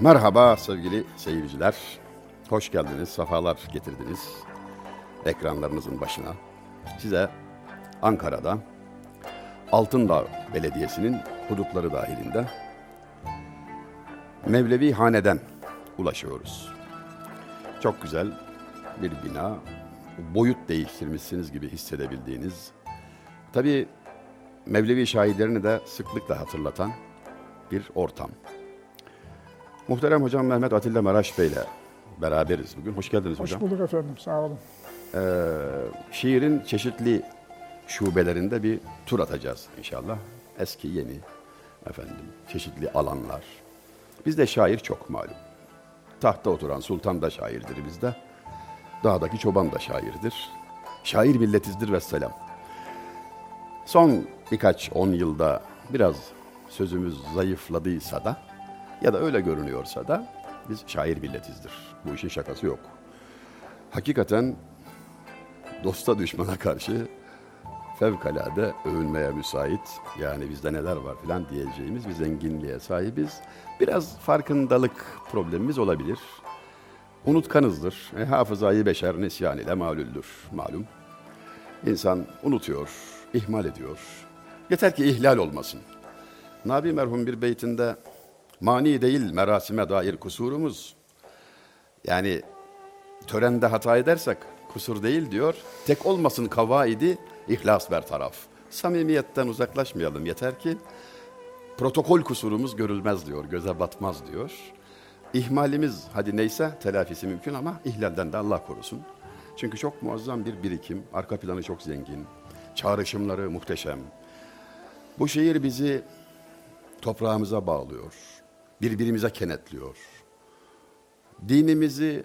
Merhaba sevgili seyirciler. Hoş geldiniz, sefalar getirdiniz ekranlarınızın başına. Size Ankara'da Altındağ Belediyesi'nin hudutları dahilinde Mevlevi Hane'den ulaşıyoruz. Çok güzel bir bina, boyut değiştirmişsiniz gibi hissedebildiğiniz. Tabii Mevlevi şairlerini de sıklıkla hatırlatan bir ortam. Muhterem hocam Mehmet Atilla Maraş Bey ile beraberiz bugün. Hoş geldiniz Hoş hocam. bulduk efendim, sağ olun. Ee, şiirin çeşitli şubelerinde bir tur atacağız inşallah. Eski, yeni, efendim, çeşitli alanlar. Bizde şair çok malum. Tahta oturan sultan da şairdir bizde. Dağdaki çoban da şairdir. Şair milletizdir ve selam. Son birkaç on yılda biraz sözümüz zayıfladıysa da ya da öyle görünüyorsa da biz şair milletizdir. Bu işin şakası yok. Hakikaten dosta düşmana karşı fevkalade övünmeye müsait. Yani bizde neler var filan diyeceğimiz bir zenginliğe sahibiz. Biraz farkındalık problemimiz olabilir. Unutkanızdır. E, hafızayı beşer nisyan ile malüldür. Malum. İnsan unutuyor, ihmal ediyor. Yeter ki ihlal olmasın. Nabi merhum bir beytinde mani değil merasime dair kusurumuz. Yani törende hata edersek kusur değil diyor. Tek olmasın kavaidi ihlas bertaraf. Samimiyetten uzaklaşmayalım yeter ki protokol kusurumuz görülmez diyor, göze batmaz diyor. İhmalimiz hadi neyse telafisi mümkün ama ihlalden de Allah korusun. Çünkü çok muazzam bir birikim, arka planı çok zengin, çağrışımları muhteşem. Bu şehir bizi toprağımıza bağlıyor, birbirimize kenetliyor. Dinimizi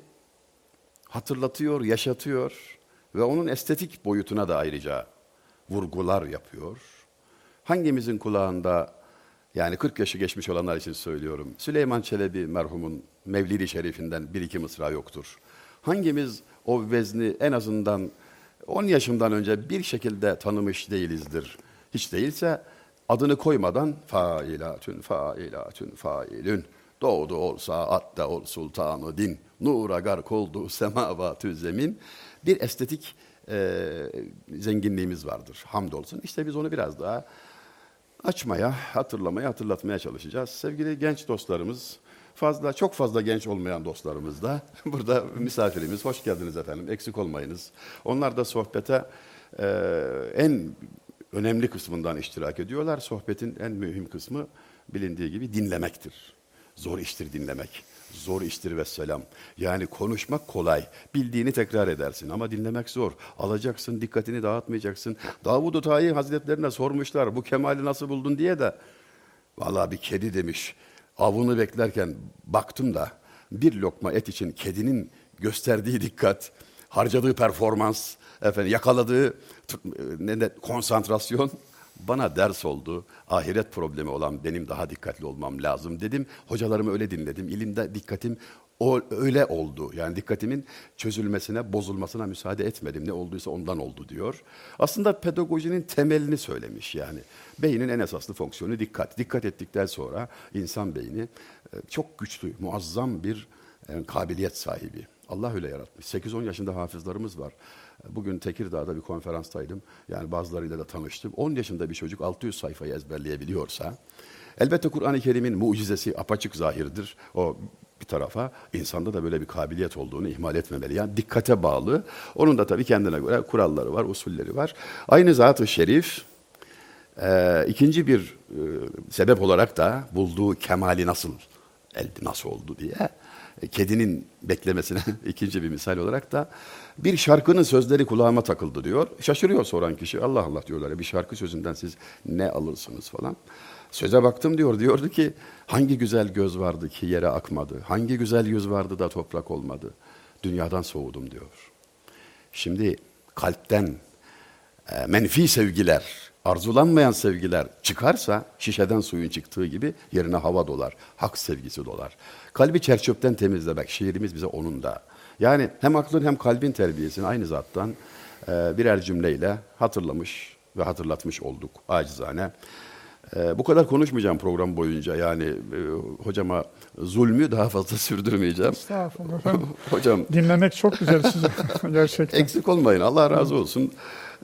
hatırlatıyor, yaşatıyor ve onun estetik boyutuna da ayrıca vurgular yapıyor. Hangimizin kulağında yani 40 yaşı geçmiş olanlar için söylüyorum. Süleyman Çelebi merhumun Mevlidi Şerifinden bir iki mısra yoktur. Hangimiz o vezni en azından 10 yaşından önce bir şekilde tanımış değilizdir. Hiç değilse adını koymadan failatün failatün failün doğdu olsa atta ol sultanı din nura gark oldu semavatü zemin bir estetik e, zenginliğimiz vardır hamdolsun. İşte biz onu biraz daha açmaya, hatırlamaya, hatırlatmaya çalışacağız. Sevgili genç dostlarımız, fazla çok fazla genç olmayan dostlarımız da burada misafirimiz. Hoş geldiniz efendim. Eksik olmayınız. Onlar da sohbete e, en önemli kısmından iştirak ediyorlar. Sohbetin en mühim kısmı bilindiği gibi dinlemektir. Zor iştir dinlemek. Zor iştir ve selam. Yani konuşmak kolay. Bildiğini tekrar edersin ama dinlemek zor. Alacaksın, dikkatini dağıtmayacaksın. Davud-u Tayi Hazretlerine sormuşlar bu kemali nasıl buldun diye de. Vallahi bir kedi demiş. Avını beklerken baktım da bir lokma et için kedinin gösterdiği dikkat, harcadığı performans, efendim yakaladığı t- ne de konsantrasyon bana ders oldu. Ahiret problemi olan benim daha dikkatli olmam lazım dedim. Hocalarımı öyle dinledim. İlimde dikkatim o öyle oldu. Yani dikkatimin çözülmesine, bozulmasına müsaade etmedim. Ne olduysa ondan oldu diyor. Aslında pedagojinin temelini söylemiş yani. Beynin en esaslı fonksiyonu dikkat. Dikkat ettikten sonra insan beyni e, çok güçlü, muazzam bir e, kabiliyet sahibi. Allah öyle yaratmış. 8-10 yaşında hafızlarımız var. Bugün Tekirdağ'da bir konferanstaydım. Yani bazılarıyla da tanıştım. 10 yaşında bir çocuk 600 sayfayı ezberleyebiliyorsa, elbette Kur'an-ı Kerim'in mucizesi apaçık zahirdir. O bir tarafa insanda da böyle bir kabiliyet olduğunu ihmal etmemeli. Yani dikkate bağlı. Onun da tabii kendine göre kuralları var, usulleri var. Aynı zat-ı şerif e, ikinci bir e, sebep olarak da bulduğu kemali nasıl elde nasıl oldu diye kedinin beklemesine ikinci bir misal olarak da bir şarkının sözleri kulağıma takıldı diyor. Şaşırıyor soran kişi. Allah Allah diyorlar. ya, Bir şarkı sözünden siz ne alırsınız falan. Söze baktım diyor. Diyordu ki hangi güzel göz vardı ki yere akmadı. Hangi güzel yüz vardı da toprak olmadı. Dünyadan soğudum diyor. Şimdi kalpten e, menfi sevgiler, arzulanmayan sevgiler çıkarsa şişeden suyun çıktığı gibi yerine hava dolar, hak sevgisi dolar. Kalbi çerçöpten temizlemek, şiirimiz bize onun da. Yani hem aklın hem kalbin terbiyesini aynı zattan e, birer cümleyle hatırlamış ve hatırlatmış olduk acizane. Ee, bu kadar konuşmayacağım program boyunca. Yani e, hocama zulmü daha fazla sürdürmeyeceğim. Estağfurullah efendim. Hocam Dinlemek çok güzel size gerçekten. eksik olmayın. Allah razı olsun.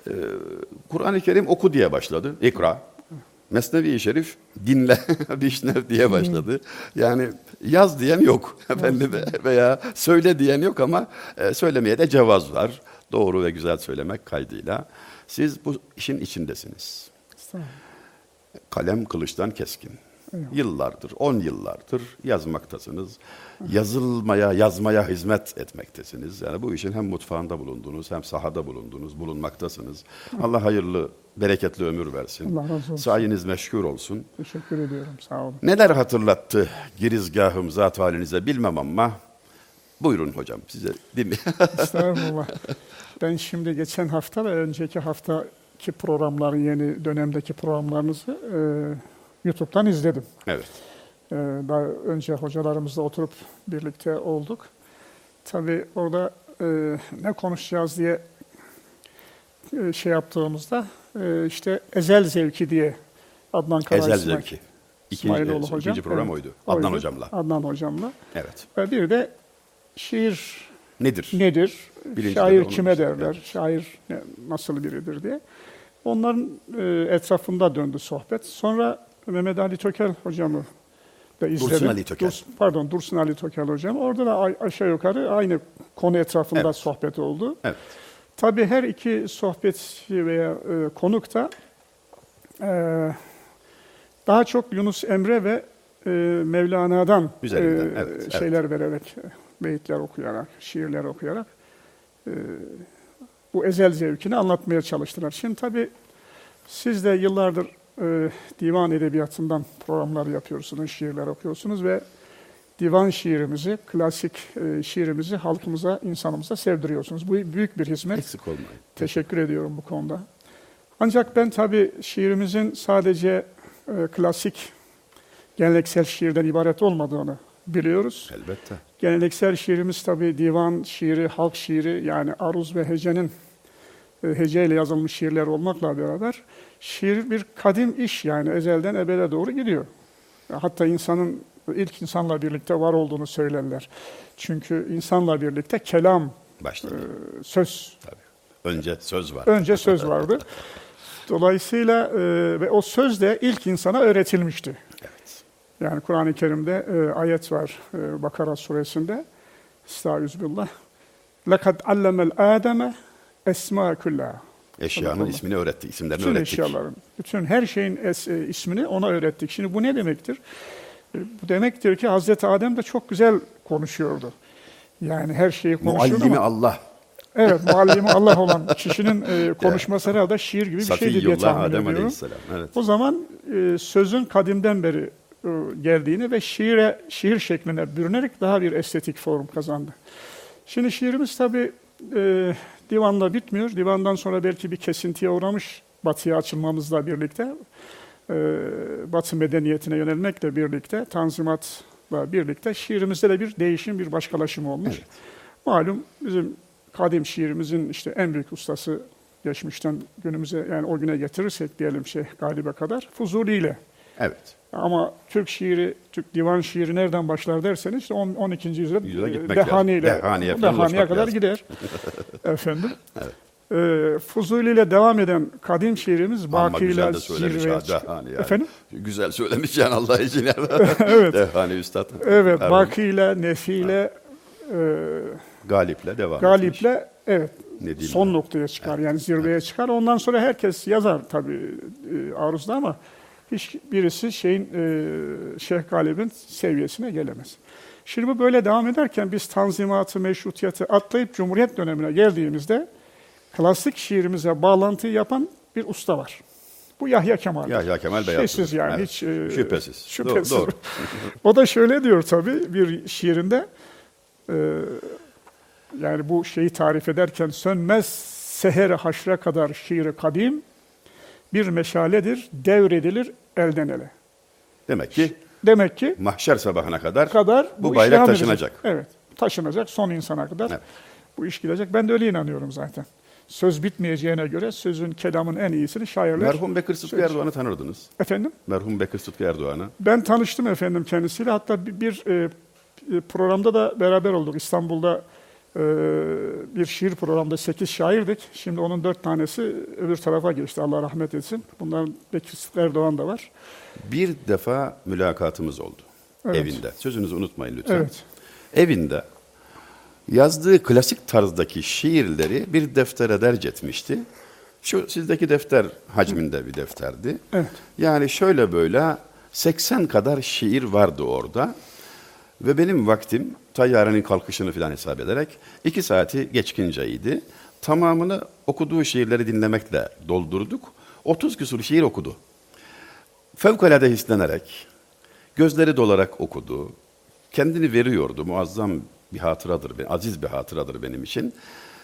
Ee, Kur'an-ı Kerim oku diye başladı. İkra. Mesnevi-i Şerif dinle, bişnev diye başladı. Yani yaz diyen yok efendim veya söyle diyen yok ama e, söylemeye de cevaz var. Doğru ve güzel söylemek kaydıyla. Siz bu işin içindesiniz. Kalem kılıçtan keskin. Yıllardır, on yıllardır yazmaktasınız. Yazılmaya, yazmaya hizmet etmektesiniz. Yani bu işin hem mutfağında bulundunuz, hem sahada bulundunuz, bulunmaktasınız. Allah hayırlı, bereketli ömür versin. Allah razı olsun. Sayeniz meşgul olsun. Teşekkür ediyorum. Sağ olun. Neler hatırlattı girizgahım zat halinize bilmem ama buyurun hocam size dinle. Estağfurullah. Ben şimdi geçen hafta ve önceki haftaki programları, yeni dönemdeki programlarınızı e, YouTube'dan izledim. evet. E, daha önce hocalarımızla oturup birlikte olduk. Tabii orada e, ne konuşacağız diye e, şey yaptığımızda e, işte ezel zevki diye Adnan Kara Ezel İsmail- zevki. İkinci, İsmailoğlu evet, hocam. ikinci program Evet, oydu. Adnan hocamla. Adnan hocamla. Evet. Ve bir de şiir Nedir? nedir? Birinci Şair onu kime derler? Şair ne- nasıl biridir diye. Onların e, etrafında döndü sohbet. Sonra Mehmet Ali Tökel hocamı da izledim. Dursun Ali Tökel. Pardon, Dursun Ali Tökel hocam. Orada da a- aşağı yukarı aynı konu etrafında Evet. sohbet oldu. Evet. Tabii her iki sohbetçi veya e, konuk da e, daha çok Yunus Emre ve e, Mevlana'dan Üzerinden, e, evet, şeyler vererek, e, beyitler okuyarak, şiirler okuyarak e, bu ezel zevkini anlatmaya çalıştılar. Şimdi tabii siz de yıllardır e, divan edebiyatından programlar yapıyorsunuz, şiirler okuyorsunuz ve divan şiirimizi, klasik e, şiirimizi halkımıza, insanımıza sevdiriyorsunuz. Bu büyük bir hizmet. Eksik olmayın. Teşekkür ediyorum bu konuda. Ancak ben tabii şiirimizin sadece e, klasik, geleneksel şiirden ibaret olmadığını biliyoruz. Elbette. Geleneksel şiirimiz tabii divan şiiri, halk şiiri yani aruz ve hecenin e, heceyle yazılmış şiirler olmakla beraber şiir bir kadim iş yani ezelden ebede doğru gidiyor. Hatta insanın ilk insanla birlikte var olduğunu söylerler. Çünkü insanla birlikte kelam, Başladı. e, söz Tabii. Önce söz var. Önce söz vardı. Dolayısıyla e, ve o söz de ilk insana öğretilmişti. Evet. Yani Kur'an-ı Kerim'de e, ayet var e, Bakara suresinde. Estağfirullah. لَقَدْ عَلَّمَ الْآدَمَ esma kullaha. Eşyanın Allah. ismini öğretti, isimlerini Bütün öğrettik. eşyaların, bütün her şeyin es- e, ismini ona öğrettik. Şimdi bu ne demektir? Bu demektir ki Hazreti Adem de çok güzel konuşuyordu. Yani her şeyi konuşuyordu Muallimi ama Allah. Evet, muallimi Allah olan kişinin e, konuşması herhalde şiir gibi bir şeydi diye tahmin Adem ediyorum. Aleyhisselam. Evet. O zaman e, sözün kadimden beri e, geldiğini ve şiire şiir şekline bürünerek daha bir estetik form kazandı. Şimdi şiirimiz tabii e, divanla bitmiyor. Divandan sonra belki bir kesintiye uğramış batıya açılmamızla birlikte, batı medeniyetine yönelmekle birlikte, tanzimatla birlikte şiirimizde de bir değişim, bir başkalaşım olmuş. Malum bizim kadim şiirimizin işte en büyük ustası geçmişten günümüze yani o güne getirirsek diyelim Şeyh Galip'e kadar Fuzuli ile. Evet. Ama Türk şiiri, Türk divan şiiri nereden başlar derseniz işte 10, 12. yüzyılda e. Dehani ile Dehani'ye Dehani'ye kadar lazım. gider. Efendim. Ee, Fuzuli ile devam eden kadim şiirimiz Ama Baki güzel ile Dehani yani. Efendim? Güzel söylemiş yani Allah için. Evet. Dehani Üstad. Evet, Pardon. Baki ile, Nefi ile, e, Galip'le devam etmiş. Galip'le evet Ne son ben? noktaya çıkar. Yani zirveye çıkar. Ondan sonra herkes yazar tabii e, aruzda ama hiç birisi şeyin e, Şeyh Galip'in seviyesine gelemez. Şimdi bu böyle devam ederken biz tanzimatı, meşrutiyeti atlayıp Cumhuriyet dönemine geldiğimizde klasik şiirimize bağlantıyı yapan bir usta var. Bu Yahya Kemal. Yahya Kemal. Şeysiz yani Evet. hiç e, Şüphesiz. şüphesiz. Do- doğru. o da şöyle diyor tabii bir şiirinde e, yani bu şeyi tarif ederken sönmez seher haşra kadar şiiri kadim bir meşaledir devredilir elden ele. Demek ki Demek ki mahşer sabahına kadar, kadar bu iş bayrak devam edecek. taşınacak. Evet, taşınacak son insana kadar Evet. bu iş gidecek. Ben de öyle inanıyorum zaten. Söz bitmeyeceğine göre sözün, kelamın en iyisini şairler... Merhum Bekir Sıtkı Söz- Erdoğan'ı tanırdınız. Efendim? Merhum Bekir Sıtkı Erdoğan'ı. Ben tanıştım efendim kendisiyle. Hatta bir, bir, e, e, programda da beraber olduk. İstanbul'da e, bir şiir programında sekiz şairdik. Şimdi onun dört tanesi öbür tarafa geçti. Allah rahmet etsin. Bunların Bekir Sıtkı Erdoğan da var. Bir defa mülakatımız oldu. Evet. Evinde. Sözünüzü unutmayın lütfen. Evet. Evinde yazdığı klasik tarzdaki şiirleri bir deftere derc etmişti. Şu sizdeki defter hacminde bir defterdi. Evet. Yani şöyle böyle 80 kadar şiir vardı orada. Ve benim vaktim tayyarenin kalkışını falan hesap ederek iki saati geçkinceydi. Tamamını okuduğu şiirleri dinlemekle doldurduk. 30 küsur şiir okudu. Fevkalade hislenerek, gözleri dolarak okudu. Kendini veriyordu. Muazzam bir hatıradır, aziz bir hatıradır benim için.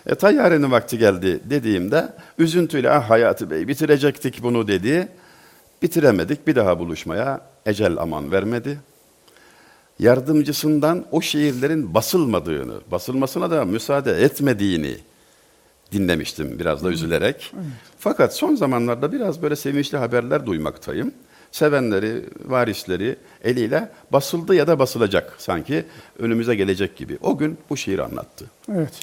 E, tayyarenin vakti geldi dediğimde üzüntüyle ah Hayati Bey bitirecektik bunu dedi. Bitiremedik bir daha buluşmaya ecel aman vermedi. Yardımcısından o şiirlerin basılmadığını, basılmasına da müsaade etmediğini dinlemiştim biraz da üzülerek. Fakat son zamanlarda biraz böyle sevinçli haberler duymaktayım. Sevenleri, varisleri eliyle basıldı ya da basılacak sanki önümüze gelecek gibi. O gün bu şiir anlattı. Evet.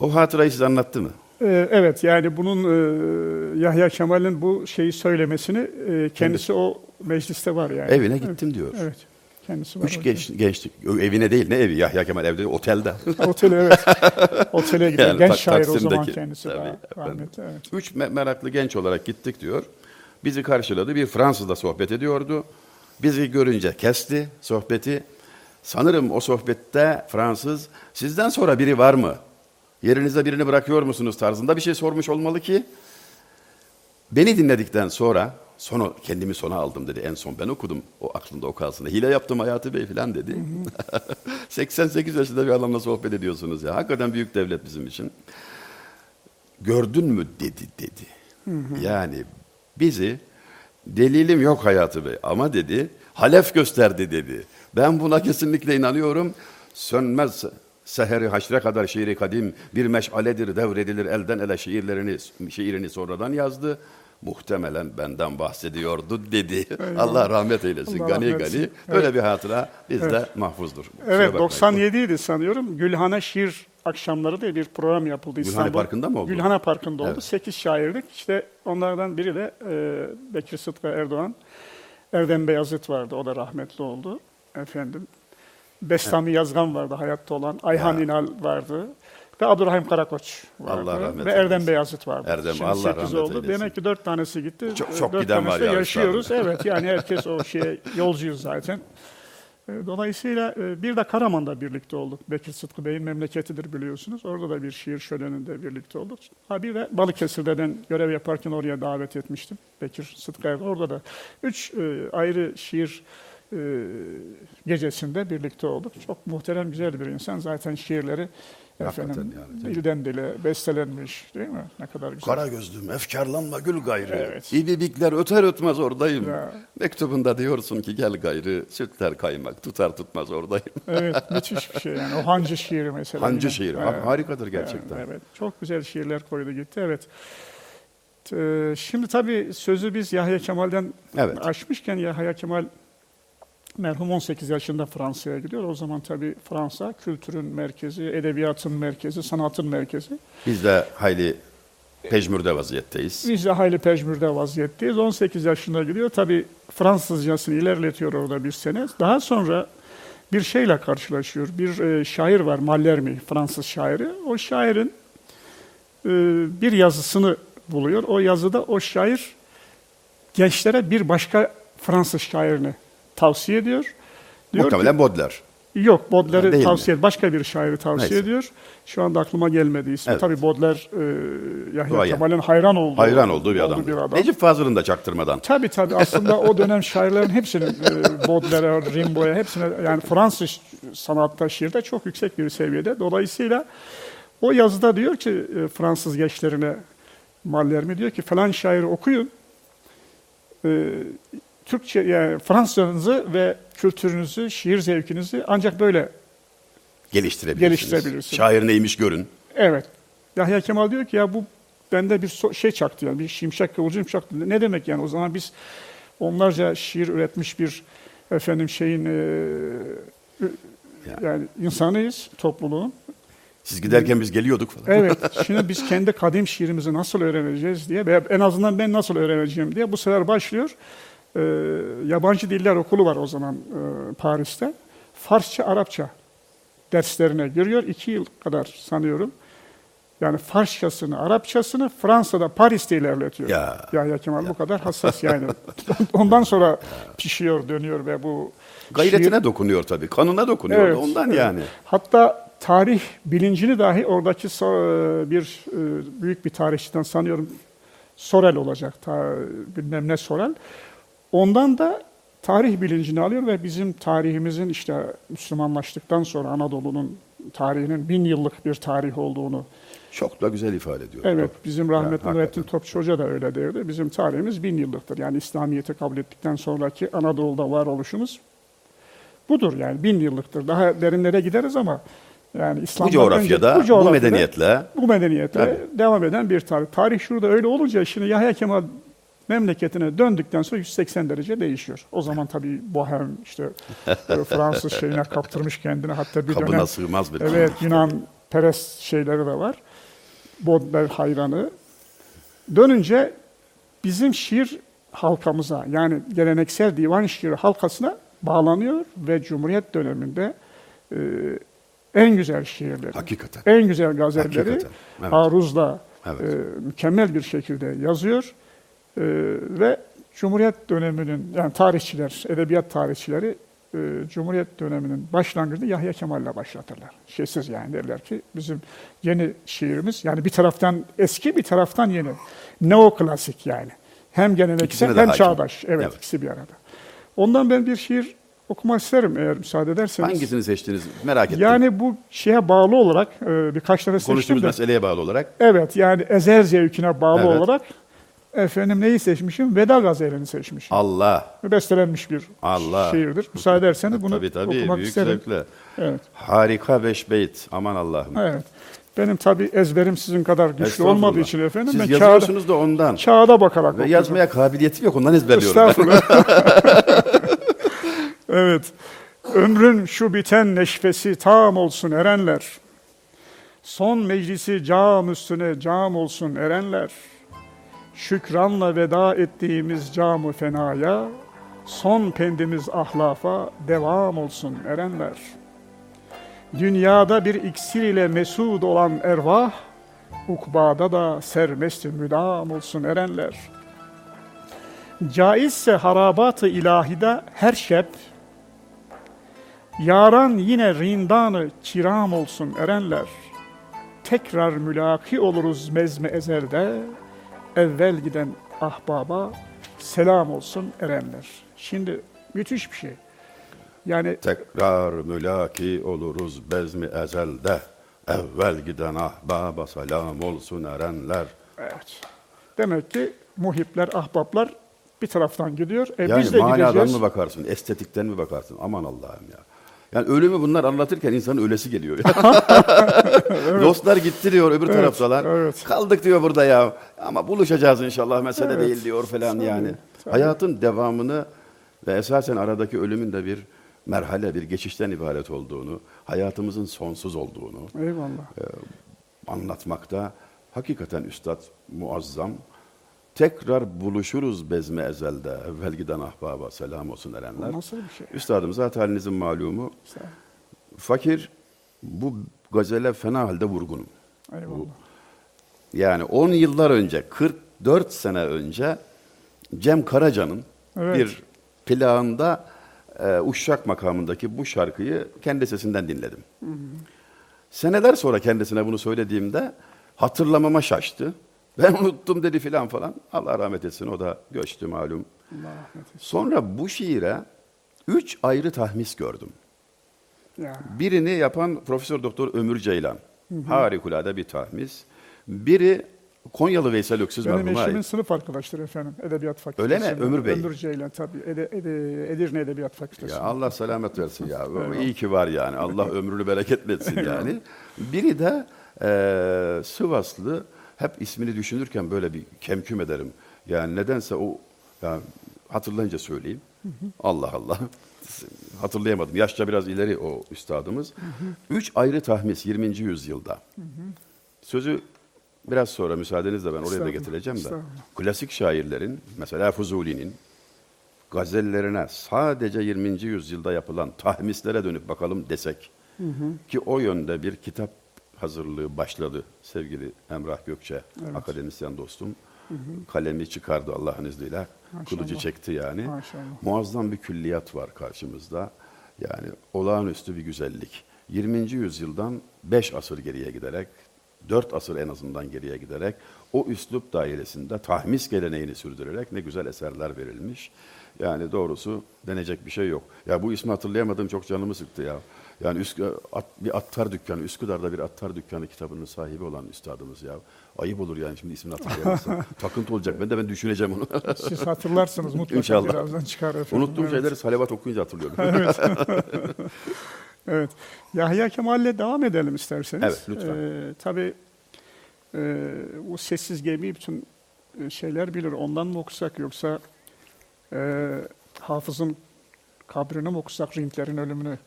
O hatırayı size anlattı mı? Ee, Evet yani bunun e, Yahya Kemal'in bu şeyi söylemesini e, kendisi o mecliste var yani. Evine Evet, gittim diyor. Evet. Kendisi var. Üç genç, gençlik, evine değil ne evi Yahya Kemal evde otelde. Otele evet. Otele gidiyor. Yani Genç şair o zaman kendisi Tabii, daha rahmetli. Evet. Üç me- meraklı genç olarak gittik diyor. Bizi karşıladı. Bir Fransızla sohbet ediyordu. Bizi görünce kesti sohbeti. Sanırım o sohbette Fransız sizden sonra biri var mı? Yerinize birini bırakıyor musunuz tarzında bir şey sormuş olmalı ki beni dinledikten sonra sonu kendimi sona aldım dedi. En son ben okudum o aklında o kalsın. Hile yaptım Hayati Bey falan dedi. 88 yaşında bir adamla sohbet ediyorsunuz ya. Hakikaten büyük devlet bizim için. Gördün mü dedi dedi. Yani bizi delilim yok Hayatı Bey ama dedi halef gösterdi dedi. Ben buna kesinlikle inanıyorum. Sönmez seheri haşre kadar şiiri kadim bir meşaledir devredilir elden ele şiirlerini şiirini sonradan yazdı. Muhtemelen benden bahsediyordu dedi. Allah rahmet eylesin. Allah gani rahmet gani. eylesin. Öyle bir hatıra bizde mahfuzdur. Kusura Evet bakmayın. 97 idi sanıyorum. Gülhane Şiir akşamları diye bir program yapıldı Gülhane İstanbul. Parkı'nda mı oldu? Gülhane Parkı'nda oldu. Evet. 8 şairdik. İşte onlardan biri de e, Bekir Sıtkı Erdoğan. Erdem Beyazıt vardı. O da rahmetli oldu. Efendim. Bestami Yazgan vardı hayatta olan. Ayhan Ya. İnal vardı. Ve Abdurrahim Karakoç vardı. Allah rahmet Ve Erdem eylesin. Beyazıt vardı. Erdem, Şimdi Allah rahmet oldu. eylesin. Demek ki dört tanesi gitti. Çok- çok dört giden var ya yaşıyoruz. Evet yani herkes o şeye yolcuyuz zaten. E, Dolayısıyla e, bir de Karaman'da birlikte olduk. Bekir Sıtkı Bey'in memleketidir biliyorsunuz. Orada da bir şiir şöleninde birlikte olduk. Ha bir de Balıkesir'de ben görev yaparken oraya davet etmiştim. Bekir Sıtkı. Orada da üç e, ayrı şiir gecesinde birlikte olduk. Çok muhterem, güzel bir insan. Zaten şiirleri Hakikaten efendim yani, değil mi? dilden dile bestelenmiş değil mi? Ne kadar güzel. Kara gözlüm, efkarlanma gül gayrı. Evet. İbibikler öter ötmez oradayım. Ya. Mektubunda diyorsun ki gel gayrı, sütler kaymak, tutar tutmaz oradayım. Evet, müthiş bir şey yani. O hancı şiiri mesela. Hancı yine. şiiri, Evet. harikadır gerçekten. Evet, evet. Çok güzel şiirler koydu gitti, evet. Şimdi tabii sözü biz Yahya Kemal'den Evet. açmışken Yahya Kemal merhum 18 yaşında Fransa'ya gidiyor. O zaman tabii Fransa kültürün merkezi, edebiyatın merkezi, sanatın merkezi. Biz de hayli pejmürde vaziyetteyiz. Biz de hayli pejmürde vaziyetteyiz. 18 yaşında gidiyor. Tabii Fransızcasını ilerletiyor orada bir sene. Daha sonra bir şeyle karşılaşıyor. Bir e, şair var, Mallarmé, Fransız şairi. O şairin e, bir yazısını buluyor. O yazıda o şair gençlere bir başka Fransız şairini tavsiye ediyor. Diyor ki- Muhtemelen Baudelaire. Yok, Ha, Baudelaire'i değil tavsiye Başka bir şairi tavsiye Neyse. ediyor. Şu anda aklıma gelmedi ismi. Evet. Tabii Baudelaire e, Yahya Duayen. Kemal'in hayran olduğu, Hayran olduğu bir adam. bir adam. Necip Fazıl'ın da çaktırmadan. Tabii tabii aslında o dönem şairlerin hepsinin e, Baudelaire'e, Rimbaud'a hepsine yani Fransız sanatta şiirde çok yüksek bir seviyede. Dolayısıyla o yazıda diyor ki e, Fransız gençlerine Mallarmé diyor ki falan şairi okuyun. E, Türkçe yani Fransızcanızı ve kültürünüzü, şiir zevkinizi ancak böyle Geliştirebilirsiniz. Geliştirebilirsiniz. Şair neymiş görün. Evet. Yahya Kemal diyor ki ya bu bende bir so- şey çaktı yani bir şimşek kıvılcım çaktı. Ne demek yani o zaman biz onlarca şiir üretmiş bir efendim şeyin e, yani insanıyız topluluğun. Siz giderken biz geliyorduk falan. Evet. Şimdi biz kendi kadim şiirimizi nasıl öğreneceğiz diye veya en azından ben nasıl öğreneceğim diye bu sefer başlıyor. Ee, yabancı diller okulu var o zaman e, Paris'te. Farsça, Arapça derslerine giriyor. iki yıl kadar sanıyorum. Yani Farsçasını, Arapçasını Fransa'da, Paris'te ilerletiyor. Ya. Yahya Kemal bu kadar hassas yani. Ondan sonra pişiyor, dönüyor ve bu Gayretine şiir- dokunuyor tabii. Kanına dokunuyor. Evet, Ondan evet. yani. Hatta tarih bilincini dahi oradaki so- bir e, büyük bir tarihçiden sanıyorum Sorel olacak. Ta, bilmem ne Sorel. Ondan da tarih bilincini alıyor ve bizim tarihimizin işte Müslümanlaştıktan sonra Anadolu'nun tarihinin bin yıllık bir tarih olduğunu. Çok da güzel ifade ediyor. Evet, bizim rahmetli hakikaten. Nurettin Topçu Hoca da öyle derdi. Bizim tarihimiz bin yıllıktır. Yani İslamiyet'i kabul ettikten sonraki Anadolu'da varoluşumuz budur yani bin yıllıktır. Daha derinlere gideriz ama yani Bu İslam'dan coğrafyada, önce- bu, coğrafyada medeniyetle bu medeniyetle Tabii. devam eden bir tarih. Tarih şurada öyle olunca şimdi Yahya Kemal memleketine döndükten sonra 180 derece değişiyor. O zaman tabii Bohem işte e, Fransız şeyine kaptırmış kendini hatta bir kabına dönem sığmaz bir Evet, Yunan Peres şeyleri de var. Baudelaire hayranı. Dönünce bizim şiir halkamıza yani geleneksel divan şiiri halkasına bağlanıyor ve Cumhuriyet döneminde e, en güzel şiirleri, Hakikaten. en güzel gazelleri Hakikaten. Evet. aruzla Evet. e, mükemmel bir şekilde yazıyor E, ve Cumhuriyet döneminin yani tarihçiler, edebiyat tarihçileri e, Cumhuriyet döneminin başlangıcını Yahya Kemal'le başlatırlar. Şeysiz yani derler ki bizim yeni şiirimiz yani bir taraftan eski bir taraftan yeni. Neoklasik yani. Hem geleneksel hem hakim. çağdaş. Evet, Evet. ikisi bir arada. Ondan ben bir şiir okumak isterim eğer müsaade ederseniz. Hangisini seçtiniz merak ettim. Yani bu şeye bağlı olarak e, birkaç tane seçtim Konuştuğumuz de. meseleye bağlı olarak. Evet yani ezel zevkine bağlı Evet. olarak efendim neyi seçmişim? Veda gazelini seçmişim. Allah, Bestelenmiş bir Allah. şiirdir. Müsaade ederseniz bunu tabii tabii okumak büyük isterim. zevkle. Evet. Harika beş beyt. Aman Allah'ım. evet. Benim tabii ezberim sizin kadar güçlü olmadığı için efendim Siz ben kağıda, yazıyorsunuz da ondan. kağıda bakarak Ve okuyorum. yazmaya kabiliyetim yok ondan ezberliyorum. Estağfurullah. evet. Ömrün şu biten neşvesi tam olsun erenler. Son meclisi cam üstüne cam olsun erenler. Şükranla veda ettiğimiz camı fenaya, son pendimiz ahlafa devam olsun erenler. Dünyada bir iksir ile mesud olan ervah, ukbada da sermesti müdam olsun erenler. Caizse harabat-ı ilahide her şep, yaran yine rindanı kiram olsun erenler. Tekrar mülaki oluruz mezme ezelde, evvel giden ahbaba selam olsun erenler. Şimdi müthiş bir şey. Yani Tekrar mülaki oluruz bezmi ezelde. Evvel giden ahbaba selam olsun erenler. evet. Demek ki muhipler, ahbaplar bir taraftan gidiyor. E Yani biz de manadan gideceğiz. mı bakarsın, estetikten mi bakarsın? Aman Allah'ım ya. Yani ölümü bunlar anlatırken insanın ölesi geliyor. Dostlar gitti diyor öbür taraftalar. evet. Kaldık diyor burada ya. Ama buluşacağız inşallah mesele Evet. değil diyor falan Tabii, yani. tabii. Hayatın devamını ve esasen aradaki ölümün de bir merhale, bir geçişten ibaret olduğunu, hayatımızın sonsuz olduğunu Eyvallah. anlatmakta hakikaten üstad muazzam. Tekrar buluşuruz bezme ezelde. Evvel giden ahbaba selam olsun erenler. Nasıl bir şey? Üstadım zaten halinizin malumu. Fakir bu gazele fena halde vurgunum. Eyvallah. Yani 10 yıllar önce, 44 sene önce Cem Karaca'nın Evet. bir plağında e, Uşak makamındaki bu şarkıyı kendi sesinden dinledim. Seneler sonra kendisine bunu söylediğimde hatırlamama şaştı. Ben unuttum dedi filan falan. Allah rahmet etsin o da göçtü malum. Allah rahmet eylesin. Sonra bu şiire üç ayrı tahmis gördüm. Ya. Birini yapan Profesör Doktor Ömür Ceylan. Harikulade bir tahmis. Biri Konyalı Veysel Öksüz Benim merhuma eşimin ait. sınıf arkadaştır efendim. Edebiyat fakültesi. Öyle mi? Ömür Bey. Ömür Ceylan tabii. Ede, Ede- Edirne Edebiyat Fakültesi. Ya Allah selamet versin ya. Eyvallah. İyi ki var yani. Allah ömrünü bereketletsin yani. Biri de eee Sivaslı hep ismini düşünürken böyle bir kemküm ederim. Yani nedense o yani hatırlayınca söyleyeyim. Allah Allah. Hatırlayamadım. Yaşça biraz ileri o üstadımız. Üç ayrı tahmis 20. yüzyılda. Sözü biraz sonra müsaadenizle ben oraya da getireceğim de. Klasik şairlerin mesela Fuzuli'nin gazellerine sadece 20. yüzyılda yapılan tahmislere dönüp bakalım desek ki o yönde bir kitap hazırlığı başladı sevgili Emrah Gökçe Evet. akademisyen dostum. Kalemi çıkardı Allah'ın izniyle. Maşallah. Kılıcı çekti yani. Maşallah. Muazzam bir külliyat var karşımızda. Yani olağanüstü bir güzellik. 20. yüzyıldan 5 asır geriye giderek, 4 asır en azından geriye giderek o üslup dairesinde tahmis geleneğini sürdürerek ne güzel eserler verilmiş. Yani doğrusu denecek bir şey yok. Ya bu ismi hatırlayamadım çok canımı sıktı ya. Yani Üsk at, bir attar dükkanı, Üsküdar'da bir attar dükkanı kitabının sahibi olan üstadımız ya. Ayıp olur yani şimdi ismini hatırlayamazsam. Takıntı olacak. Ben de ben düşüneceğim onu. Siz hatırlarsınız mutlaka İnşallah. birazdan çıkar efendim. Unuttuğum Evet. şeyleri salavat okuyunca hatırlıyorum. Evet. Yahya Kemal'le devam edelim isterseniz. Evet, lütfen. Ee, tabii e, bu sessiz gemi bütün e, şeyler bilir. Ondan mı okusak yoksa e, Hafız'ın kabrini mi okusak Rintlerin ölümünü?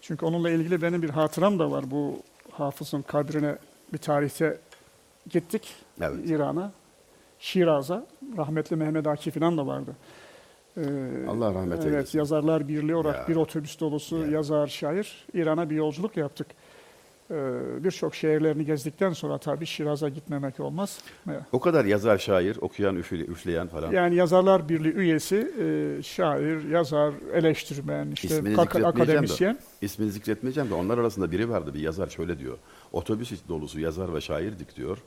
Çünkü onunla ilgili benim bir hatıram da var. Bu Hafız'ın kabrine bir tarihte gittik Evet. İran'a. Şiraz'a. Rahmetli Mehmet Akif falan da vardı. Ee, Allah rahmet Evet, eylesin. yazarlar birliği olarak Ya. bir otobüs dolusu Ya. yazar, şair İran'a bir yolculuk yaptık. Ee, Birçok şehirlerini gezdikten sonra tabii Şiraz'a gitmemek olmaz. O kadar yazar, şair, okuyan, üfle, üfleyen falan. Yani Yazarlar Birliği üyesi, e, şair, yazar, eleştirmen, işte İsmini zikretmeyeceğim de. akademisyen. İsmini zikretmeyeceğim de onlar arasında biri vardı. Bir yazar şöyle diyor. Otobüs dolusu yazar ve şairdik diyor.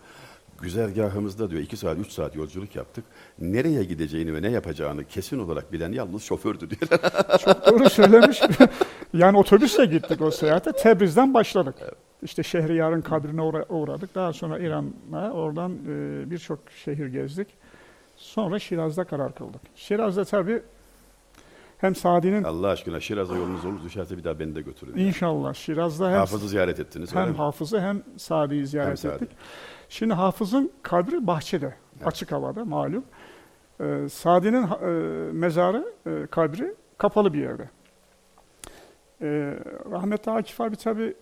Güzergahımızda diyor iki saat, üç saat yolculuk yaptık. Nereye gideceğini ve ne yapacağını kesin olarak bilen yalnız şofördü diyor. Çok doğru söylemiş. yani otobüsle gittik o seyahate. Tebriz'den başladık. İşte Şehriyar'ın kabrine uğra- uğradık. Daha sonra İran'a, oradan e, birçok şehir gezdik. Sonra Şiraz'da karar kıldık. Şiraz'da tabii hem Sadi'nin Allah aşkına Şiraz'a yolunuz olur düşerse bir daha beni de götürün. inşallah Şiraz'da hem Hafız'ı ziyaret ettiniz hem? Hafız'ı hem Sadi'yi ziyaret Hem Sadi. ettik. Şimdi Hafız'ın kabri bahçede, açık havada malum. Ee, Sadi'nin e, mezarı, e, kabri kapalı bir yerde. Ee, rahmetli Akif abi tabi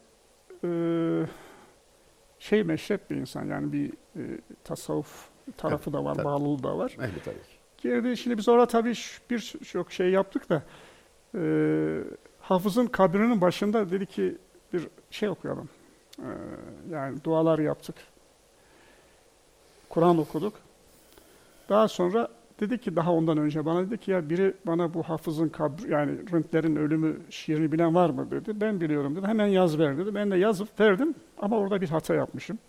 şey meşrep bir insan yani bir e, tasavvuf tarafı da var, tabii. bağlılığı da var. Ehli tarih. Girdi. Şimdi biz orada tabii birçok şey yaptık da e, Hafız'ın kabrinin başında dedi ki bir şey okuyalım. E, yani dualar yaptık. Kur'an okuduk. Daha sonra dedi ki daha ondan önce bana dedi ki ya biri bana bu Hafız'ın kabri yani Rıntler'in ölümü şiirini bilen var mı dedi. Ben biliyorum dedi. Hemen yaz ver dedi. Ben de yazıp verdim ama orada bir hata yapmışım.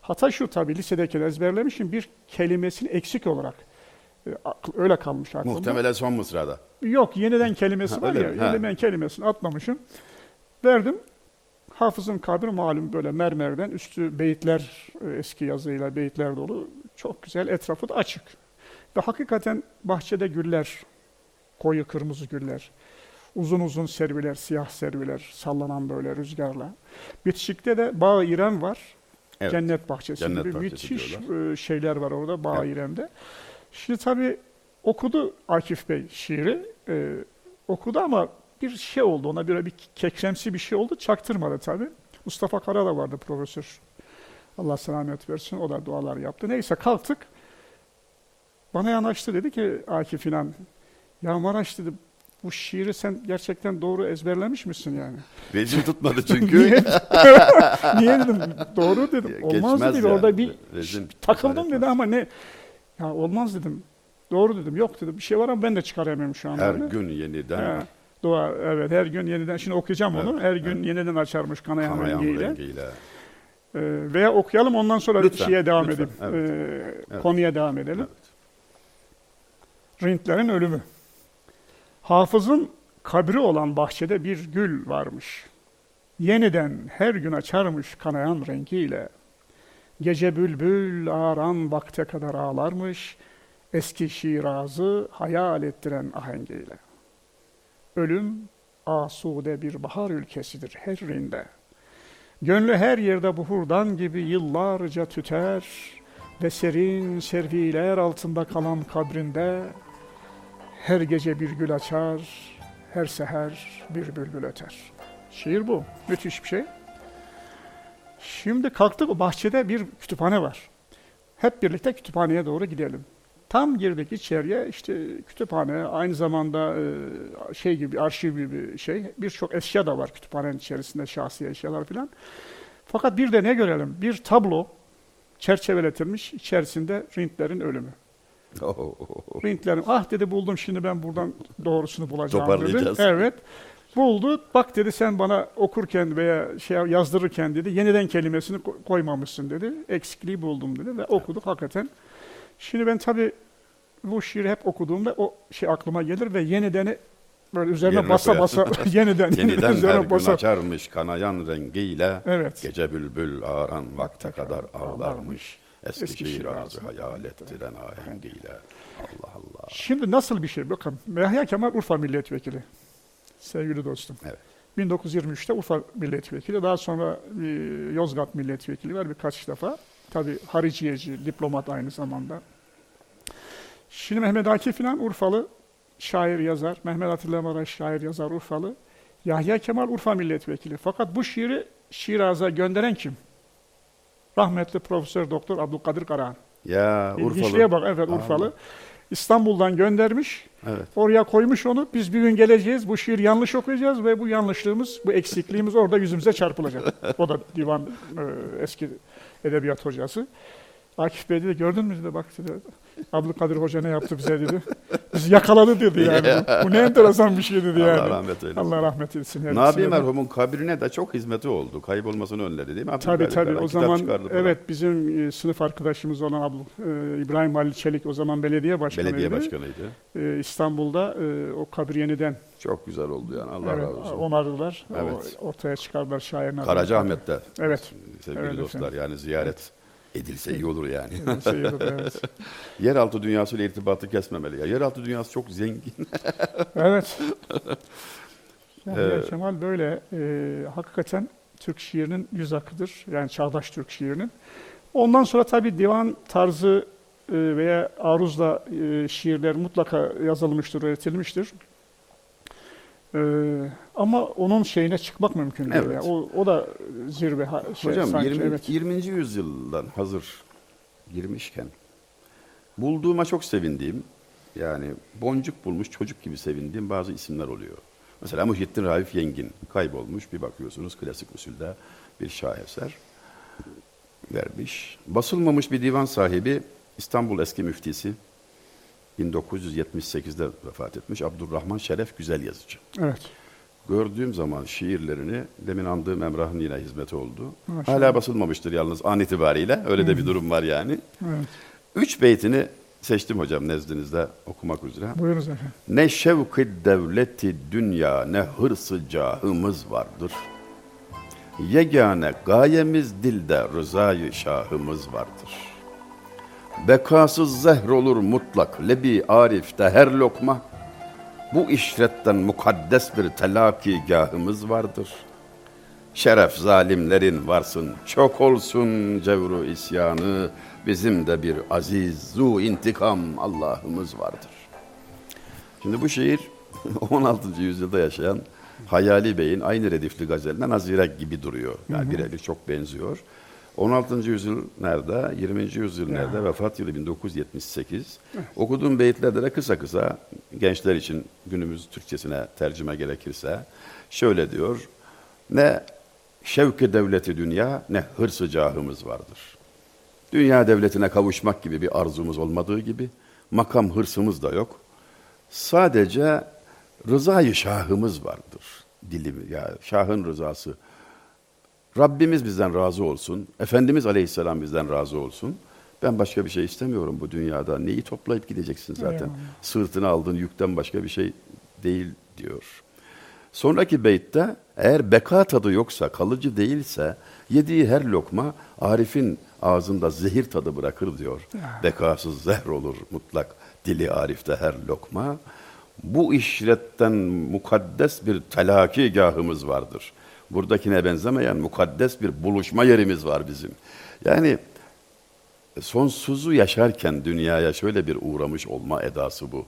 Hata şu tabii lisedeki ezberlemişim bir kelimesini eksik olarak e, öyle kalmış aklımda. Muhtemelen son mısrada. Yok yeniden kelimesi var ya mi? Yeniden kelimesini atmamışım. Verdim. Hafız'ın kabri malum böyle mermerden üstü beyitler e, eski yazıyla beyitler dolu. Çok güzel etrafı da açık. Ve hakikaten bahçede güller, koyu kırmızı güller, uzun uzun serviler, siyah serviler sallanan böyle rüzgarla. Bitişikte de Bağ İrem var. Evet. Cennet bahçesi Cennet gibi bahçesi müthiş diyorlar. e, şeyler var orada Bağ Evet. İrem'de. Şimdi tabii okudu Akif Bey şiiri. e, okudu ama bir şey oldu ona böyle bir kekremsi bir şey oldu. Çaktırmadı tabii. Mustafa Kara da vardı profesör. Allah selamet versin. O da dualar yaptı. Neyse kalktık. Bana yanaştı dedi ki Akif İnan. Ya Maraş dedi bu şiiri sen gerçekten doğru ezberlemiş misin yani? Vezin tutmadı çünkü. Niye? Niye dedim? Doğru dedim. Olmaz Geçmez dedi. yani. Orada bir Rezin takıldım dedi ama ne? Ya olmaz dedim. Doğru dedim. Yok dedim. Bir şey var ama ben de çıkaramıyorum şu an. Her dedi. gün yeniden He, dua evet her gün yeniden şimdi okuyacağım onu. Evet, Her gün yeniden açarmış kanayan, kanayan rengiyle. rengiyle. Ee, veya okuyalım ondan sonra Lütfen, şeye devam lütfen, edeyim. evet. Ee, Evet. Konuya devam edelim. Evet. Rintlerin ölümü. Hafızın kabri olan bahçede bir gül varmış. Yeniden her gün açarmış kanayan rengiyle. Gece bülbül ağaran vakte kadar ağlarmış. Eski şirazı hayal ettiren ahengiyle. Ölüm asude bir bahar ülkesidir her rinde. Gönlü her yerde buhurdan gibi yıllarca tüter. Ve serin serviler altında kalan kabrinde her gece bir gül açar, her seher bir bülbül öter. Şiir bu. Müthiş bir şey. Şimdi kalktık bahçede bir kütüphane var. Hep birlikte kütüphaneye doğru gidelim. Tam girdik içeriye işte kütüphane aynı zamanda e, şey gibi arşiv gibi bir şey. Birçok eşya da var kütüphanenin içerisinde şahsi eşyalar filan. Fakat bir de ne görelim? Bir tablo çerçeveletilmiş içerisinde Rintlerin ölümü. Rintlerin ah dedi buldum şimdi ben buradan doğrusunu bulacağım dedi. Evet. Buldu. Bak dedi sen bana okurken veya şey yazdırırken dedi yeniden kelimesini ko- koymamışsın dedi. Eksikliği buldum dedi ve okuduk hakikaten. Şimdi ben tabii bu şiiri hep okuduğumda o şey aklıma gelir ve yeniden böyle üzerine Yerine basa basa yeniden, Yeniden her üzerine gün basa. açarmış kanayan rengiyle. Evet. Gece bülbül ağaran vakte kadar ağlarmış. Eski Eski şiir arzı hayal ettiren ahengiyle. Allah Allah. Şimdi nasıl bir şey? Bakın Yahya Kemal Urfa Milletvekili. Sevgili dostum. Evet. 1923'te Urfa Milletvekili. Daha sonra e, Yozgat Milletvekili var birkaç defa. Tabi hariciyeci, diplomat aynı zamanda. Şimdi Mehmet Akif İnan Urfalı şair yazar. Mehmet Atilla Maraş şair yazar Urfalı. Yahya Kemal Urfa Milletvekili. Fakat bu şiiri Şiraz'a gönderen kim? Rahmetli Profesör Doktor Abdülkadir Karahan. Ya İlginçliğe Urfalı. bak evet Urfalı. Allah. İstanbul'dan göndermiş. Evet. Oraya koymuş onu. Biz bir gün geleceğiz. Bu şiir yanlış okuyacağız ve bu yanlışlığımız, bu eksikliğimiz orada yüzümüze çarpılacak. O da divan e, eski edebiyat hocası. Akif Bey dedi gördün mü dedi bak dedi. Abdülkadir Hoca ne yaptı bize dedi. Bizi yakaladı dedi yani. bu ne enteresan bir şey dedi yani. Allah rahmet eylesin. Allah rahmet eylesin. Nabi merhumun kabrine de çok hizmeti oldu. Kaybolmasını önledi değil mi? Tabii Abdülkadir tabii Karahan o zaman evet bizim e, sınıf arkadaşımız olan Abdül, e, İbrahim Halil Çelik o zaman belediye başkanıydı. Belediye başkanıydı. E, İstanbul'da e, o kabri yeniden Çok güzel oldu yani. Allah evet, razı olsun. onardılar. Evet. O, ortaya çıkardılar şairin adını. Karacaahmet'te Evet. sevgili Evet dostlar yani ziyaret edilse iyi olur yani. Evet, Seyir'de, evet. Yeraltı dünyasıyla irtibatı kesmemeli ya. Yeraltı dünyası çok zengin. evet. Yani Evet. Kemal böyle e, hakikaten Türk şiirinin yüz akıdır. Yani çağdaş Türk şiirinin. Ondan sonra tabii divan tarzı e, veya aruzla e, şiirler mutlaka yazılmıştır, öğretilmiştir. E, ama onun şeyine çıkmak mümkün değil. Evet. Yani o, o da zirve ha- şey, Hocam sanki, 20, evet. 20. yüzyıldan hazır girmişken bulduğuma çok sevindiğim yani boncuk bulmuş çocuk gibi sevindiğim bazı isimler oluyor. Mesela Muhyiddin Raif Yengin kaybolmuş bir bakıyorsunuz klasik usulde bir şaheser vermiş. Basılmamış bir divan sahibi İstanbul eski müftisi 1978'de vefat etmiş Abdurrahman Şeref Güzel Yazıcı. Evet. Gördüğüm zaman şiirlerini, demin andığım Emrah'ın yine hizmeti oldu. Maşallah. Hala basılmamıştır yalnız an itibariyle. Öyle de bir durum var yani. evet. Üç beytini seçtim hocam nezdinizde okumak üzere. Buyurunuz efendim. Ne şevki devleti dünya ne hırsı cahımız vardır. Yegane gayemiz dilde rızayı şahımız vardır. Bekasız zehr olur mutlak lebi arifte her lokma. Bu işretten mukaddes bir telakigahımız vardır. Şeref zalimlerin varsın, çok olsun cevru isyanı. Bizim de bir aziz, zu intikam Allah'ımız vardır. Şimdi bu şiir 16. yüzyılda yaşayan Hayali Bey'in aynı redifli gazeline Nazire gibi duruyor. Yani birebir çok benziyor. 16. yüzyıl nerede? 20. yüzyıl nerede? Vefat yılı 1978. Okuduğum beyitlerde de kısa kısa gençler için günümüz Türkçesine tercüme gerekirse şöyle diyor. Ne şevki devleti dünya ne hırsı cahımız vardır. Dünya devletine kavuşmak gibi bir arzumuz olmadığı gibi makam hırsımız da yok. Sadece rızayı şahımız vardır. Dilimi ya şahın rızası. Rabbimiz bizden razı olsun. Efendimiz Aleyhisselam bizden razı olsun. Ben başka bir şey istemiyorum bu dünyada. Neyi toplayıp gideceksin zaten? Eyvallah. Sırtına aldığın yükten başka bir şey değil diyor. Sonraki beytte eğer beka tadı yoksa, kalıcı değilse yediği her lokma Arif'in ağzında zehir tadı bırakır diyor. Bekasız zehr olur mutlak dili Arif'te her lokma. Bu işretten mukaddes bir telakigahımız vardır. Buradakine benzemeyen mukaddes bir buluşma yerimiz var bizim. Yani sonsuzu yaşarken dünyaya şöyle bir uğramış olma edası bu.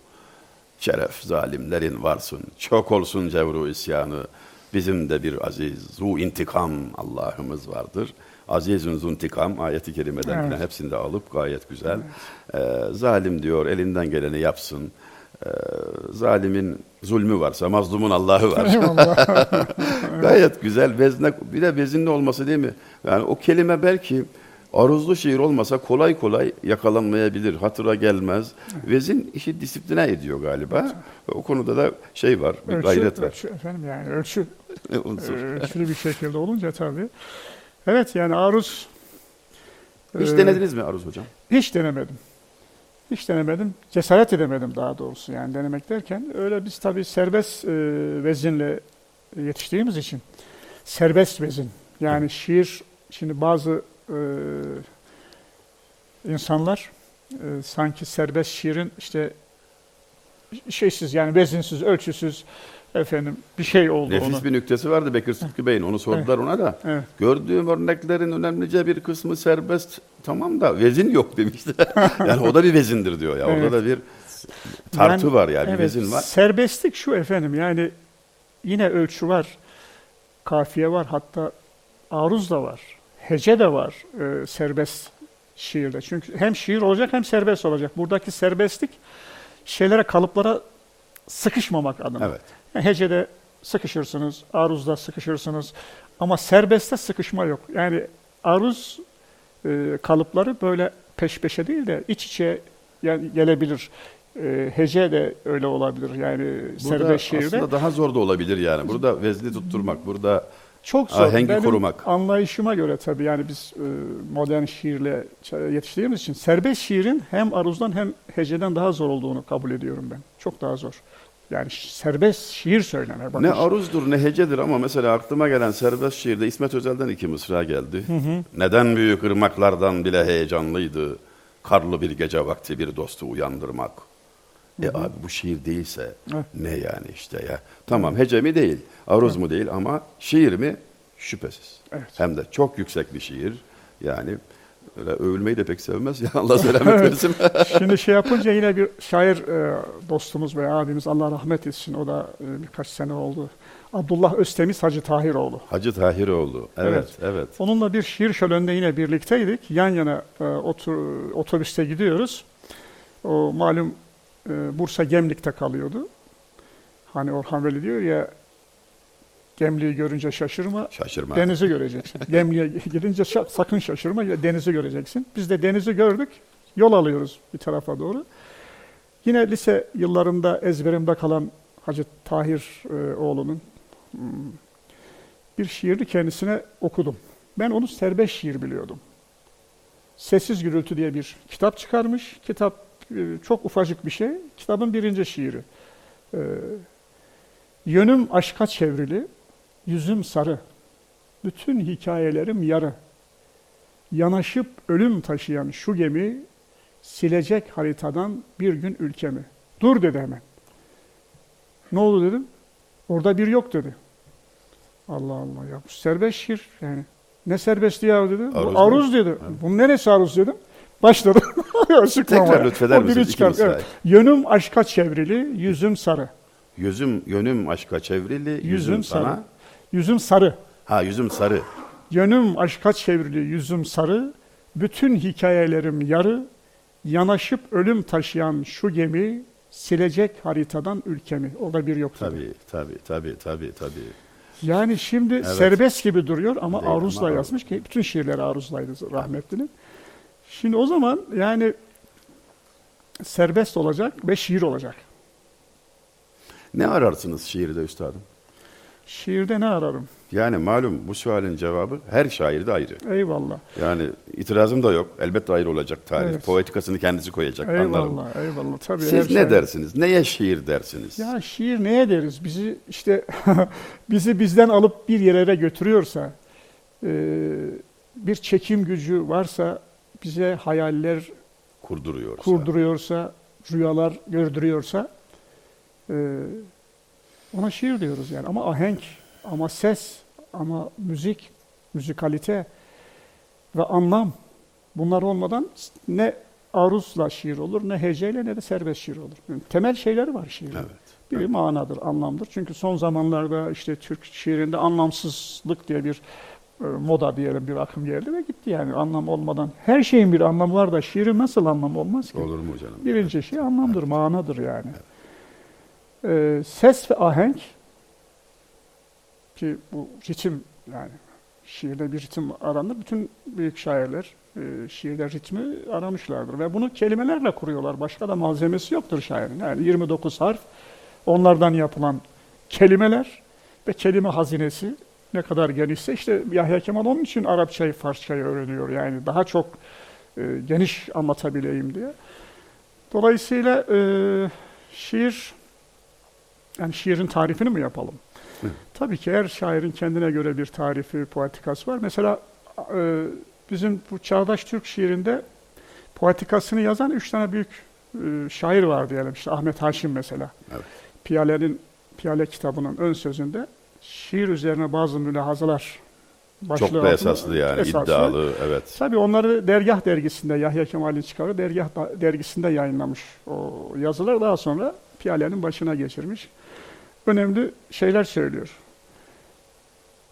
Şeref zalimlerin varsın, çok olsun cevru isyanı. Bizim de bir aziz, zu intikam Allah'ımız vardır. Azizun zuntikam ayeti kerimeden Evet. hepsini de alıp gayet güzel. Ee, zalim diyor elinden geleni yapsın. Ee, zalimin zulmü varsa mazlumun Allah'ı var. Gayet güzel vezne bir de vezinli olması değil mi? Yani o kelime belki aruzlu şiir olmasa kolay kolay yakalanmayabilir, hatıra gelmez. Vezin işi disipline ediyor galiba. O konuda da şey var, bir ölçü, gayret var. ölçü efendim yani ölçü Unsur. ölçülü bir şekilde olunca tabii. Evet yani aruz Hiç e, denediniz mi aruz hocam? Hiç denemedim. Hiç denemedim. Cesaret edemedim daha doğrusu yani denemek derken. Öyle biz tabii serbest e, vezinle yetiştiğimiz için serbest vezin. Yani şiir, şimdi bazı e, insanlar e, sanki serbest şiirin işte şeysiz yani vezinsiz, ölçüsüz efendim bir şey oldu Nefis onu. bir nüktesi vardı Bekir Sıtkı Bey'in. Onu sordular ona da. Evet. Gördüğüm örneklerin önemlice bir kısmı serbest. Tamam da vezin yok demişti. yani o da bir vezindir diyor ya. Orada Evet. da bir tartı Yani, var yani, bir evet, vezin var. Serbestlik şu efendim yani yine ölçü var, kafiye var hatta aruz da var, hece de var e, serbest şiirde. Çünkü hem şiir olacak hem serbest olacak. Buradaki serbestlik şeylere, kalıplara sıkışmamak adına. Evet. Hecede sıkışırsınız, aruzda sıkışırsınız ama serbestte sıkışma yok. Yani aruz e, kalıpları böyle peş peşe değil de iç içe yani gelebilir. E, hece de öyle olabilir yani Burada serbest şiirde. aslında daha zor da olabilir yani. Burada vezni tutturmak, burada Çok zor. ahengi Benim korumak. anlayışıma göre tabii yani biz e, modern şiirle yetiştiğimiz için serbest şiirin hem aruzdan hem heceden daha zor olduğunu kabul ediyorum ben. Çok daha zor. Yani serbest şiir söylenir. Bakın ne aruzdur ne hecedir ama mesela aklıma gelen serbest şiirde İsmet Özel'den iki mısra geldi. Neden büyük ırmaklardan bile heyecanlıydı karlı bir gece vakti bir dostu uyandırmak. E abi bu şiir değilse Evet. ne yani işte ya. Tamam hece mi değil, aruz mu değil ama şiir mi? Şüphesiz. Evet. Hem de çok yüksek bir şiir. Yani öyle övülmeyi de pek sevmez ya Allah selamet versin. Şimdi şey yapınca yine bir şair e, dostumuz ve abimiz Allah rahmet etsin. O da e, birkaç sene oldu. Abdullah Öztemiz Hacı Tahiroğlu. Hacı Tahiroğlu. Evet, evet. Onunla bir şiir şölende yine birlikteydik. Yan yana e, otur, otobüste gidiyoruz. O malum e, Bursa Gemlik'te kalıyordu. Hani Orhan Veli diyor ya Gemliği görünce şaşırma, Şaşırma. denizi göreceksin. Gemliğe gidince şa- sakın şaşırma, denizi göreceksin. Biz de denizi gördük, yol alıyoruz bir tarafa doğru. Yine lise yıllarında ezberimde kalan Hacı Tahir e, oğlunun hmm, bir şiirini kendisine okudum. Ben onu serbest şiir biliyordum. Sessiz Gürültü diye bir kitap çıkarmış. Kitap e, çok ufacık bir şey. Kitabın birinci şiiri. E, Yönüm aşka çevrili, yüzüm sarı. Bütün hikayelerim yarı. Yanaşıp ölüm taşıyan şu gemi silecek haritadan bir gün ülkemi. Dur dedi hemen. Ne oldu dedim. Orada bir yok dedi. Allah Allah ya bu serbest şiir yani. Ne serbesti ya dedi. Aruz bu aruz dedi. Bunun neresi aruz dedim. Başladı. Tekrar lütfeder misiniz? Çıkar. Evet. Yönüm aşka çevrili, yüzüm sarı. Yüzüm, yönüm aşka çevrili, yüzüm, Yüzüm sana. sarı. Yüzüm sarı. Ha yüzüm sarı. Yönüm aşka çevrili, yüzüm sarı. Bütün hikayelerim yarı. Yanaşıp ölüm taşıyan şu gemi silecek haritadan ülkemi. Orada bir yok. Tabii, tabii, tabii, tabii, tabii. Yani şimdi serbest gibi duruyor ama Değil, aruzla ama yazmış ki bütün şiirleri aruzlaydı rahmetlinin. Şimdi o zaman yani serbest olacak ve şiir olacak. Ne ararsınız şiirde üstadım? Şiirde ne ararım? Yani malum bu sualin cevabı her şairde ayrı. Eyvallah. Yani itirazım da yok. Elbette ayrı olacak tarih. Evet. Poetikasını kendisi koyacak. Anlarım. Eyvallah, eyvallah. Tabii Siz ne şey- dersiniz? Neye şiir dersiniz? Ya şiir neye deriz? Bizi işte bizi bizden alıp bir yerlere götürüyorsa, e, bir çekim gücü varsa, bize hayaller Kurduruyorsa. kurduruyorsa, rüyalar gördürüyorsa e, ona şiir diyoruz yani. Ama ahenk, ama ses, ama müzik, müzikalite ve anlam Bunlar olmadan ne aruzla şiir olur, ne heceyle ne de serbest şiir olur. Yani temel şeyleri var şiirin. Evet. Biri manadır, anlamdır. Çünkü son zamanlarda işte Türk şiirinde anlamsızlık diye bir e, moda diyelim bir akım geldi ve gitti yani anlam olmadan. Her şeyin bir anlamı var da şiirin nasıl anlamı olmaz ki? Olur mu canım? Birinci şey anlamdır, manadır yani. Ee, ses ve ahenk ki bu ritim yani şiirde bir ritim aranır. Bütün büyük şairler e, şiirde ritmi aramışlardır ve bunu kelimelerle kuruyorlar. Başka da malzemesi yoktur şairin. Yani 29 harf onlardan yapılan kelimeler ve kelime hazinesi ne kadar genişse işte Yahya Kemal onun için Arapçayı, Farsçayı öğreniyor. Yani daha çok e, geniş anlatabileyim diye. Dolayısıyla e, şiir, yani şiirin tarifini mi yapalım? Hı. Tabii ki her şairin kendine göre bir tarifi, poetikası var. Mesela e, bizim bu çağdaş Türk şiirinde poetikasını yazan üç tane büyük e, şair var diyelim. İşte Ahmet Haşim mesela. Evet. Piyale'nin Piyale kitabının ön sözünde şiir üzerine bazı mülahazalar başlığı Çok da esaslı yani, esaslı. iddialı, evet. Tabii onları Dergah dergisinde, Yahya Kemal'in çıkarı Dergah dergisinde yayınlamış o yazılar. Daha sonra Piyale'nin başına geçirmiş. Önemli şeyler söylüyor.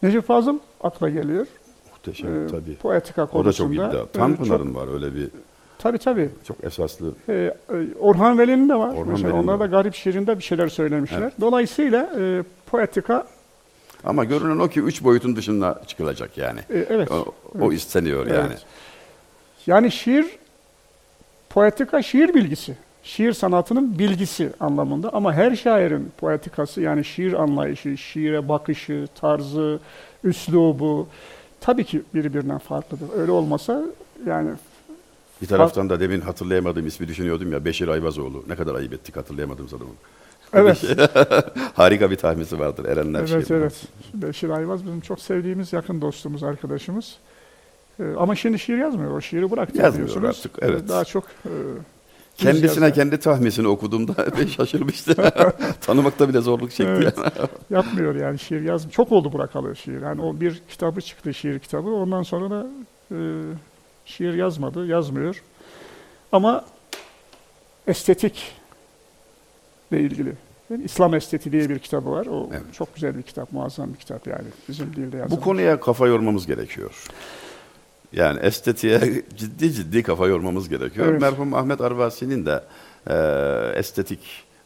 Necip Fazıl akla geliyor. Muhteşem Ee, tabii. Poetika O da konusunda. çok iddia. Tanpınar'ın var öyle bir Tabii tabii. çok esaslı. Ee, e, Orhan Veli'nin de var. Orhan Mesela Veli'nin onlar da garip şiirinde bir şeyler söylemişler. Evet. Dolayısıyla e, poetika Ama görünen o ki üç boyutun dışına çıkılacak yani. e, evet. O, o isteniyor yani. Evet. Yani şiir, poetika şiir bilgisi. Şiir sanatının bilgisi anlamında ama her şairin poetikası yani şiir anlayışı, şiire bakışı, tarzı, üslubu tabii ki birbirinden farklıdır. Öyle olmasa yani Bir taraftan da demin hatırlayamadığım ismi düşünüyordum ya Beşir Ayvazoğlu. Ne kadar ayıp ettik hatırlayamadığımız adamı. evet, Harika bir tahmisi vardır Erenler evet, şiirinde. evet. Beşir Ayvaz bizim çok sevdiğimiz yakın dostumuz, arkadaşımız. Ee, ama şimdi şiir yazmıyor. O şiiri bıraktı Yazmıyor artık, evet. Daha çok e, Kendisine kendi tahmisini okuduğumda epey şaşırmıştı. Tanımakta bile zorluk çekti. Evet. yani. Yapmıyor yani şiir yaz. Çok oldu bırakalı şiir. Yani o bir kitabı çıktı şiir kitabı. Ondan sonra da e, şiir yazmadı, yazmıyor. Ama estetik ile ilgili. Yani İslam Estetiği diye bir kitabı var. O Evet. çok güzel bir kitap, muazzam bir kitap yani. Bizim dilde yazılmış. Bu konuya kafa yormamız gerekiyor. Yani estetiğe ciddi ciddi kafa yormamız gerekiyor. Evet. Merhum Ahmet Arvasi'nin de e, estetik,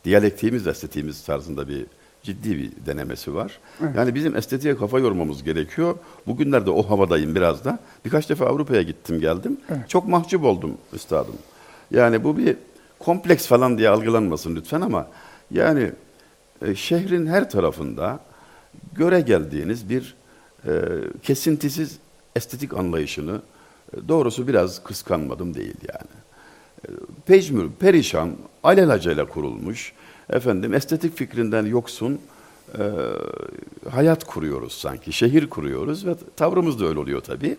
diyalektiğimiz estetiğimiz tarzında bir ciddi bir denemesi var. Evet. Yani bizim estetiğe kafa yormamız gerekiyor. Bugünlerde o havadayım biraz da. Birkaç defa Avrupa'ya gittim geldim. Evet. Çok mahcup oldum üstadım. Yani bu bir kompleks falan diye algılanmasın lütfen ama yani e, şehrin her tarafında göre geldiğiniz bir e, kesintisiz estetik anlayışını e, doğrusu biraz kıskanmadım değil yani. E, pecmür, perişan, alelacele kurulmuş, efendim estetik fikrinden yoksun e, hayat kuruyoruz sanki, şehir kuruyoruz ve tavrımız da öyle oluyor tabii.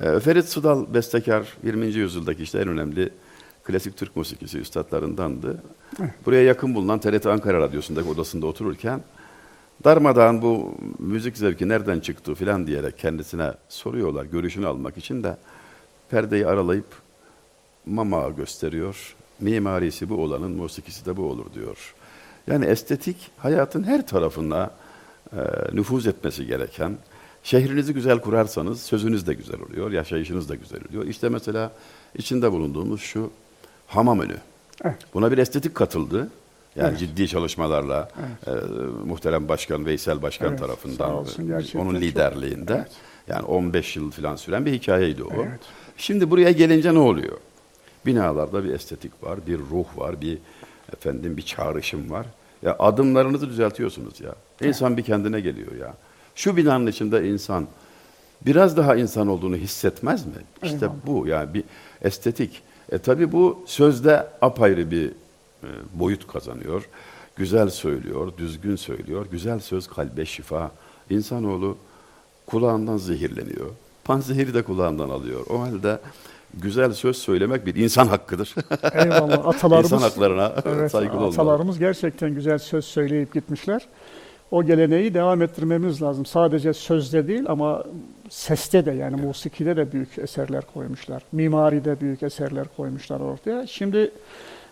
E, Ferit Sudal bestekar 20. yüzyıldaki işte en önemli klasik Türk musikisi üstadlarındandı. Buraya yakın bulunan TRT Ankara Radyosu'ndaki odasında otururken darmadağın bu müzik zevki nereden çıktı filan diyerek kendisine soruyorlar görüşünü almak için de perdeyi aralayıp mama gösteriyor. Mimarisi bu olanın musikisi de bu olur diyor. Yani estetik hayatın her tarafına e, nüfuz etmesi gereken, şehrinizi güzel kurarsanız sözünüz de güzel oluyor, yaşayışınız da güzel oluyor. İşte mesela içinde bulunduğumuz şu hamam önü. Evet. Buna bir estetik katıldı. Yani Evet. ciddi çalışmalarla e, muhterem başkan Veysel Başkan Evet, tarafından olsun, onun liderliğinde Evet. yani 15 yıl falan süren bir hikayeydi o. Evet. Şimdi buraya gelince ne oluyor? Binalarda bir estetik var, bir ruh var, bir efendim bir çağrışım var. Ya adımlarınızı düzeltiyorsunuz ya. İnsan bir kendine geliyor ya. Şu binanın içinde insan biraz daha insan olduğunu hissetmez mi? İşte Eyvallah. bu yani bir estetik. E tabi bu sözde apayrı bir boyut kazanıyor. Güzel söylüyor, düzgün söylüyor. Güzel söz kalbe şifa. İnsanoğlu kulağından zehirleniyor. Panzehiri de kulağından alıyor. O halde güzel söz söylemek bir insan hakkıdır. Eyvallah. Atalarımız, İnsan haklarına evet, saygılı olmalı. atalarımız gerçekten güzel söz söyleyip gitmişler. o geleneği devam ettirmemiz lazım. Sadece sözde değil ama seste de yani musikide de büyük eserler koymuşlar. Mimaride büyük eserler koymuşlar ortaya. Şimdi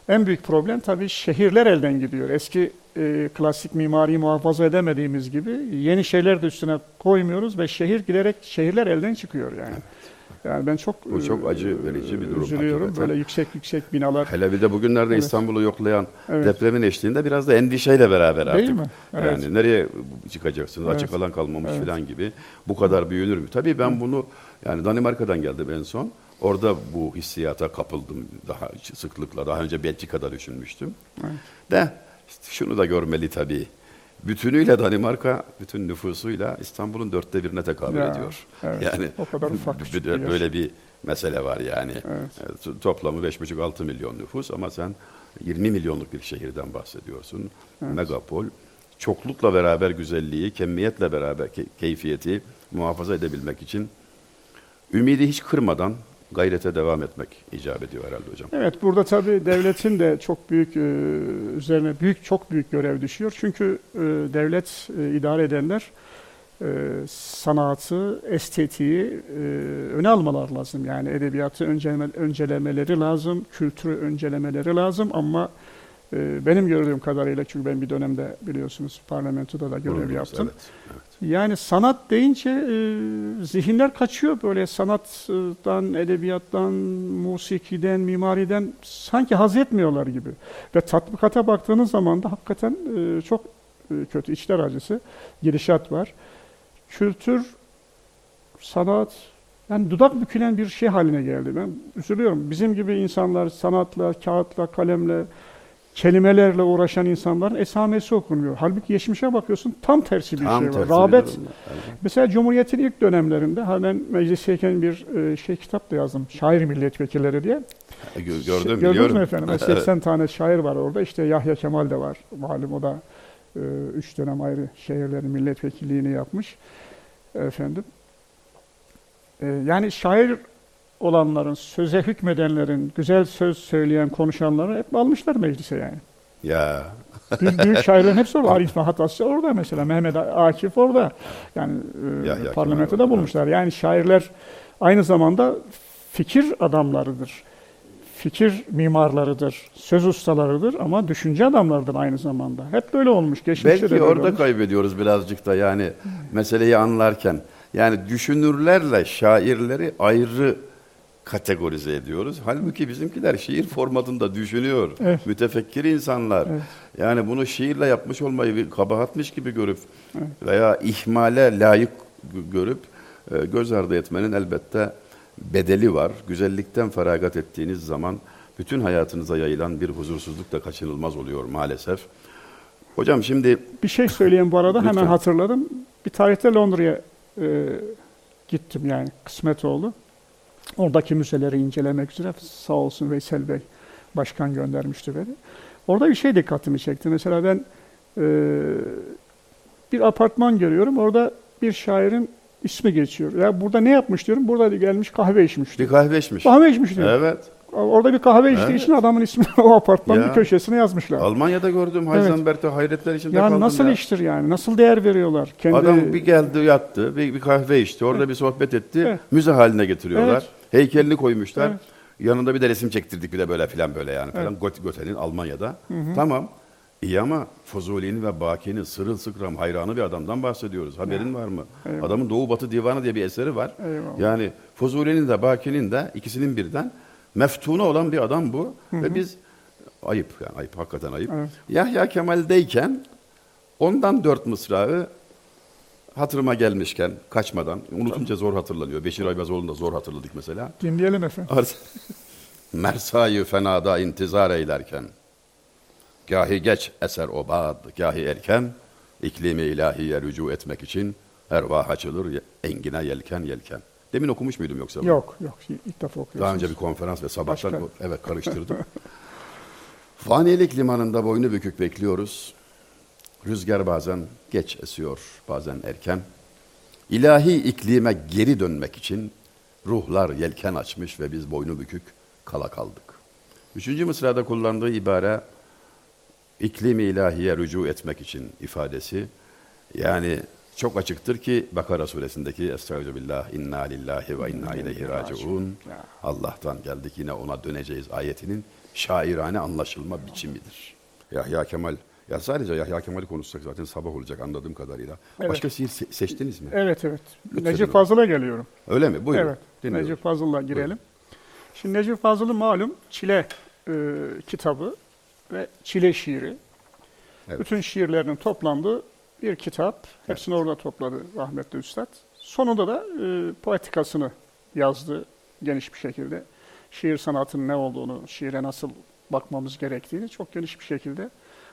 en büyük problem tabii şehirler elden gidiyor. Eski e, klasik mimariyi muhafaza edemediğimiz gibi yeni şeyler de üstüne koymuyoruz ve şehir giderek şehirler elden çıkıyor yani. Yani ben çok Bu çok acı verici bir durum Üzülüyorum. hakikaten. Böyle yüksek yüksek binalar. Hele bir de bugünlerde Evet. İstanbul'u yoklayan Evet. depremin eşliğinde biraz da endişeyle beraber artık. Değil mi? Evet. Yani nereye çıkacaksınız? Evet. Açık alan kalmamış Evet. falan gibi. Bu kadar büyünür mü? Tabii ben bunu yani Danimarka'dan geldim en son. Orada bu hissiyata kapıldım daha sıklıkla. Daha önce Belçika'da düşünmüştüm. Evet. De şunu da görmeli tabii. Bütünüyle Danimarka, bütün nüfusuyla İstanbul'un dörtte birine tekabül Ya, ediyor. evet. Yani O kadar ufak bir- böyle bir mesele var yani. Evet. Evet, Toplamı 5,5-6 milyon nüfus ama sen 20 milyonluk bir şehirden bahsediyorsun. Megapol. Çoklukla beraber güzelliği, kemiyetle beraber ke- keyfiyeti muhafaza edebilmek için ümidi hiç kırmadan gayrete devam etmek icap ediyor herhalde hocam. Evet burada tabii devletin de çok büyük e, üzerine büyük çok büyük görev düşüyor. Çünkü e, devlet e, idare edenler sanatı, estetiği öne almalar lazım. Yani edebiyatı önceleme, öncelemeleri lazım, kültürü öncelemeleri lazım ama benim gördüğüm kadarıyla çünkü ben bir dönemde biliyorsunuz parlamentoda da görev Bulundunuz, yaptım. Evet. Yani sanat deyince e, zihinler kaçıyor böyle sanattan, edebiyattan, musikiden, mimariden sanki haz etmiyorlar gibi. Ve tatbikata baktığınız zaman da hakikaten e, çok e, kötü içler acısı gidişat var. Kültür, sanat, yani dudak bükülen bir şey haline geldi. Ben üzülüyorum. Bizim gibi insanlar sanatla, kağıtla, kalemle, kelimelerle uğraşan insanların esamesi okunmuyor. Halbuki geçmişe bakıyorsun tam tersi bir Tam şey var. Rağbet. Mesela Cumhuriyet'in ilk dönemlerinde ha ben meclisteyken bir e, şey kitap da yazdım. Şair milletvekilleri diye. Gö- Gördüm, Gördünüz biliyorum. mü efendim? 80 tane şair var orada. İşte Yahya Kemal de var. Malum o da e, üç dönem ayrı şehirlerin milletvekilliğini yapmış. Efendim. E, yani şair olanların, söze hükmedenlerin, güzel söz söyleyen, konuşanları hep almışlar meclise yani. Ya Büyük, büyük şairlerin hepsi orada. Arif Mahat Asya orada mesela. Mehmet Akif orada. Yani e, Yahya Kemal parlamentoda bulmuşlar. Yani şairler aynı zamanda fikir adamlarıdır. Fikir mimarlarıdır. Söz ustalarıdır ama düşünce adamlarıdır aynı zamanda. Hep böyle olmuş. Geçmişte de belki böyle orada olmuş. kaybediyoruz birazcık da yani meseleyi anlarken. Yani düşünürlerle şairleri ayrı kategorize ediyoruz. Halbuki bizimkiler şiir formatında düşünüyor. Evet. Mütefekkir insanlar. Evet. Yani bunu şiirle yapmış olmayı bir kabahatmiş gibi görüp veya ihmale layık gö- görüp e, göz ardı etmenin elbette bedeli var. Güzellikten feragat ettiğiniz zaman bütün hayatınıza yayılan bir huzursuzluk da kaçınılmaz oluyor maalesef. Hocam şimdi Bir şey söyleyeyim bu arada hemen hatırladım. Bir tarihte Londra'ya e, gittim yani kısmet oldu. Oradaki müzeleri incelemek üzere sağ olsun Veysel Bey başkan göndermişti beni. Orada bir şey dikkatimi çekti. Mesela ben e, bir apartman görüyorum. Orada bir şairin ismi geçiyor. Ya burada ne yapmış diyorum. Burada gelmiş kahve içmiş. bir kahve içmiş. Kahve içmiş diyor. Evet. Orada bir kahve içtiği Evet. için adamın ismini o apartmanın Ya. bir köşesine yazmışlar. Almanya'da gördüm Heisenberg'te hayretler içinde Yani kaldım nasıl ya. iştir yani? Nasıl değer veriyorlar? Kendi Adam bir geldi yattı, bir, bir kahve içti, orada bir sohbet etti, Evet. müze haline getiriyorlar. Evet. Heykelini koymuşlar. Evet. Yanında bir de resim çektirdik bir de böyle filan böyle yani falan. Got Göte'nin Almanya'da. Tamam. İyi ama Fuzuli'nin ve Baki'nin sırılsıklam hayranı bir adamdan bahsediyoruz. Haberin var mı? Eyvallah. Adamın Doğu Batı Divanı diye bir eseri var. Eyvallah. Yani Fuzuli'nin de Baki'nin de ikisinin birden meftunu olan bir adam bu. Ve biz ayıp yani ayıp hakikaten ayıp. Evet. Yahya Kemal'deyken ondan dört mısrağı hatırıma gelmişken kaçmadan unutunca zor hatırlanıyor. Beşir Ayvazoğlu'nu da zor hatırladık mesela. dinleyelim efendim. Arz- Mersayı fenada intizar eylerken gahi geç eser obad, gahi erken iklimi ilahiye rücu etmek için ervah açılır engine yelken yelken. Demin okumuş muydum yoksa? bunu? Yok yok ilk defa okuyorsunuz. Daha önce bir konferans ve sabahtan Başka. evet karıştırdım. Fanilik limanında boynu bükük bekliyoruz. Rüzgar bazen geç esiyor, bazen erken. İlahi iklime geri dönmek için ruhlar yelken açmış ve biz boynu bükük kala kaldık. Üçüncü mısrada kullandığı ibare iklimi ilahiye rücu etmek için ifadesi Yani çok açıktır ki Bakara suresindeki Estağfirullah inna lillahi ve inna ileyhi raciun. Allah'tan geldik yine ona döneceğiz ayetinin şairane anlaşılma biçimidir. Yahya Kemal ya sadece Yahya Kemal'i konuşsak zaten sabah olacak anladığım kadarıyla. Evet. Başka şiir se- seçtiniz mi? Evet evet. Lütfen. Necip Fazıl'a geliyorum. Öyle mi? Buyurun. Evet. Dinliyorum. Necip Fazıl'la girelim. Şimdi Necip Fazıl'ın malum Çile e, kitabı ve Çile şiiri. Evet. Bütün şiirlerinin toplandığı bir kitap. Hepsini orada topladı rahmetli Üstad. Sonunda da e, poetikasını yazdı geniş bir şekilde. Şiir sanatının ne olduğunu, şiire nasıl bakmamız gerektiğini çok geniş bir şekilde